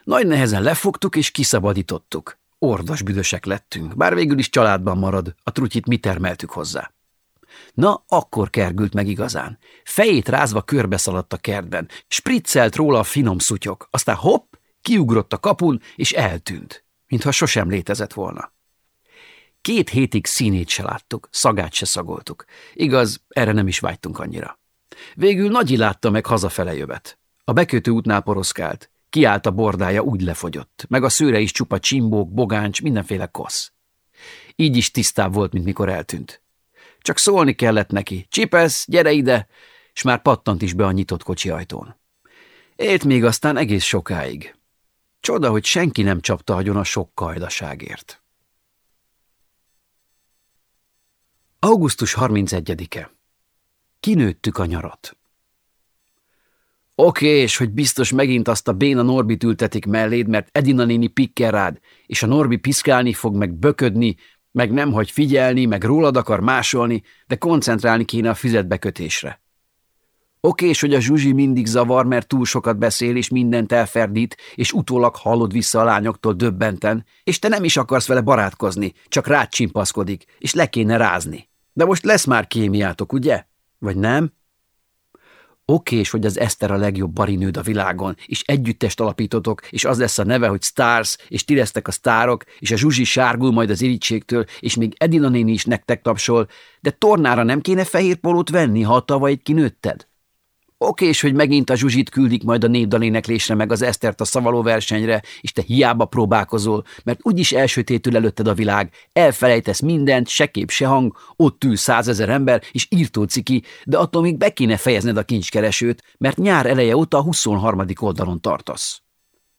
Nagy nehezen lefogtuk és kiszabadítottuk. Ordas büdösek lettünk, bár végül is családban marad, a trutyit mi termeltük hozzá. Na, akkor kergült meg igazán. Fejét rázva körbe szaladt a kertben, spriccelt róla a finom szutyok, aztán hopp, kiugrott a kapun, és eltűnt, mintha sosem létezett volna. Két hétig színét se láttuk, szagát se szagoltuk. Igaz, erre nem is vágytunk annyira. Végül Nagyi látta meg hazafele jövet. A bekötő útnál poroszkált. Kiállt a bordája, úgy lefogyott. Meg a szőre is csupa csimbók, bogáncs, mindenféle kosz. Így is tisztább volt, mint mikor eltűnt. Csak szólni kellett neki. Csipesz, gyere ide! És már pattant is be a nyitott kocsi ajtón. Élt még aztán egész sokáig. Csoda, hogy senki nem csapta agyon a sok kajdaságért. Augusztus 31-e Kinőttük a nyarat. Oké, és hogy biztos megint azt a béna Norbit ültetik melléd, mert Edina néni pikkel rád, és a Norbi piszkálni fog, meg böködni, meg nem hagy figyelni, meg rólad akar másolni, de koncentrálni kéne a füzetbekötésre. Oké, és hogy a Zsuzsi mindig zavar, mert túl sokat beszél, és mindent elferdít, és utólag hallod vissza a lányoktól döbbenten, és te nem is akarsz vele barátkozni, csak rád csimpaszkodik, és le kéne rázni. De most lesz már kémiátok, ugye? Vagy nem? Okés, hogy az Eszter a legjobb barinőd a világon, és együttest alapítotok, és az lesz a neve, hogy Stars, és ti lesztek a sztárok, és a Zsuzsi sárgul majd az irítségtől, és még Edina néni is nektek tapsol, de tornára nem kéne fehér polót venni, ha a tavaly kinőtted? Oké, és hogy megint a Zsuzsit küldik majd a népdaléneklésre meg az Esztert a szavaló versenyre, és te hiába próbálkozol, mert úgyis elsötétül előtted a világ, elfelejtesz mindent, se kép, se hang, ott ül százezer ember, és írtó ciki, de attól még be kéne fejezned a kincskeresőt, mert nyár eleje óta a 23. oldalon tartasz.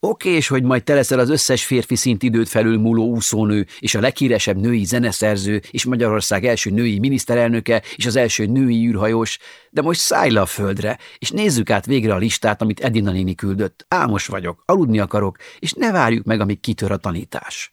Oké, és hogy majd te leszel az összes férfi szintidőt felülmúló úszónő, és a leghíresebb női zeneszerző, és Magyarország első női miniszterelnöke, és az első női űrhajós, de most szállj le a földre, és nézzük át végre a listát, amit Edina néni küldött. Álmos vagyok, aludni akarok, és ne várjuk meg, amíg kitör a tanítás.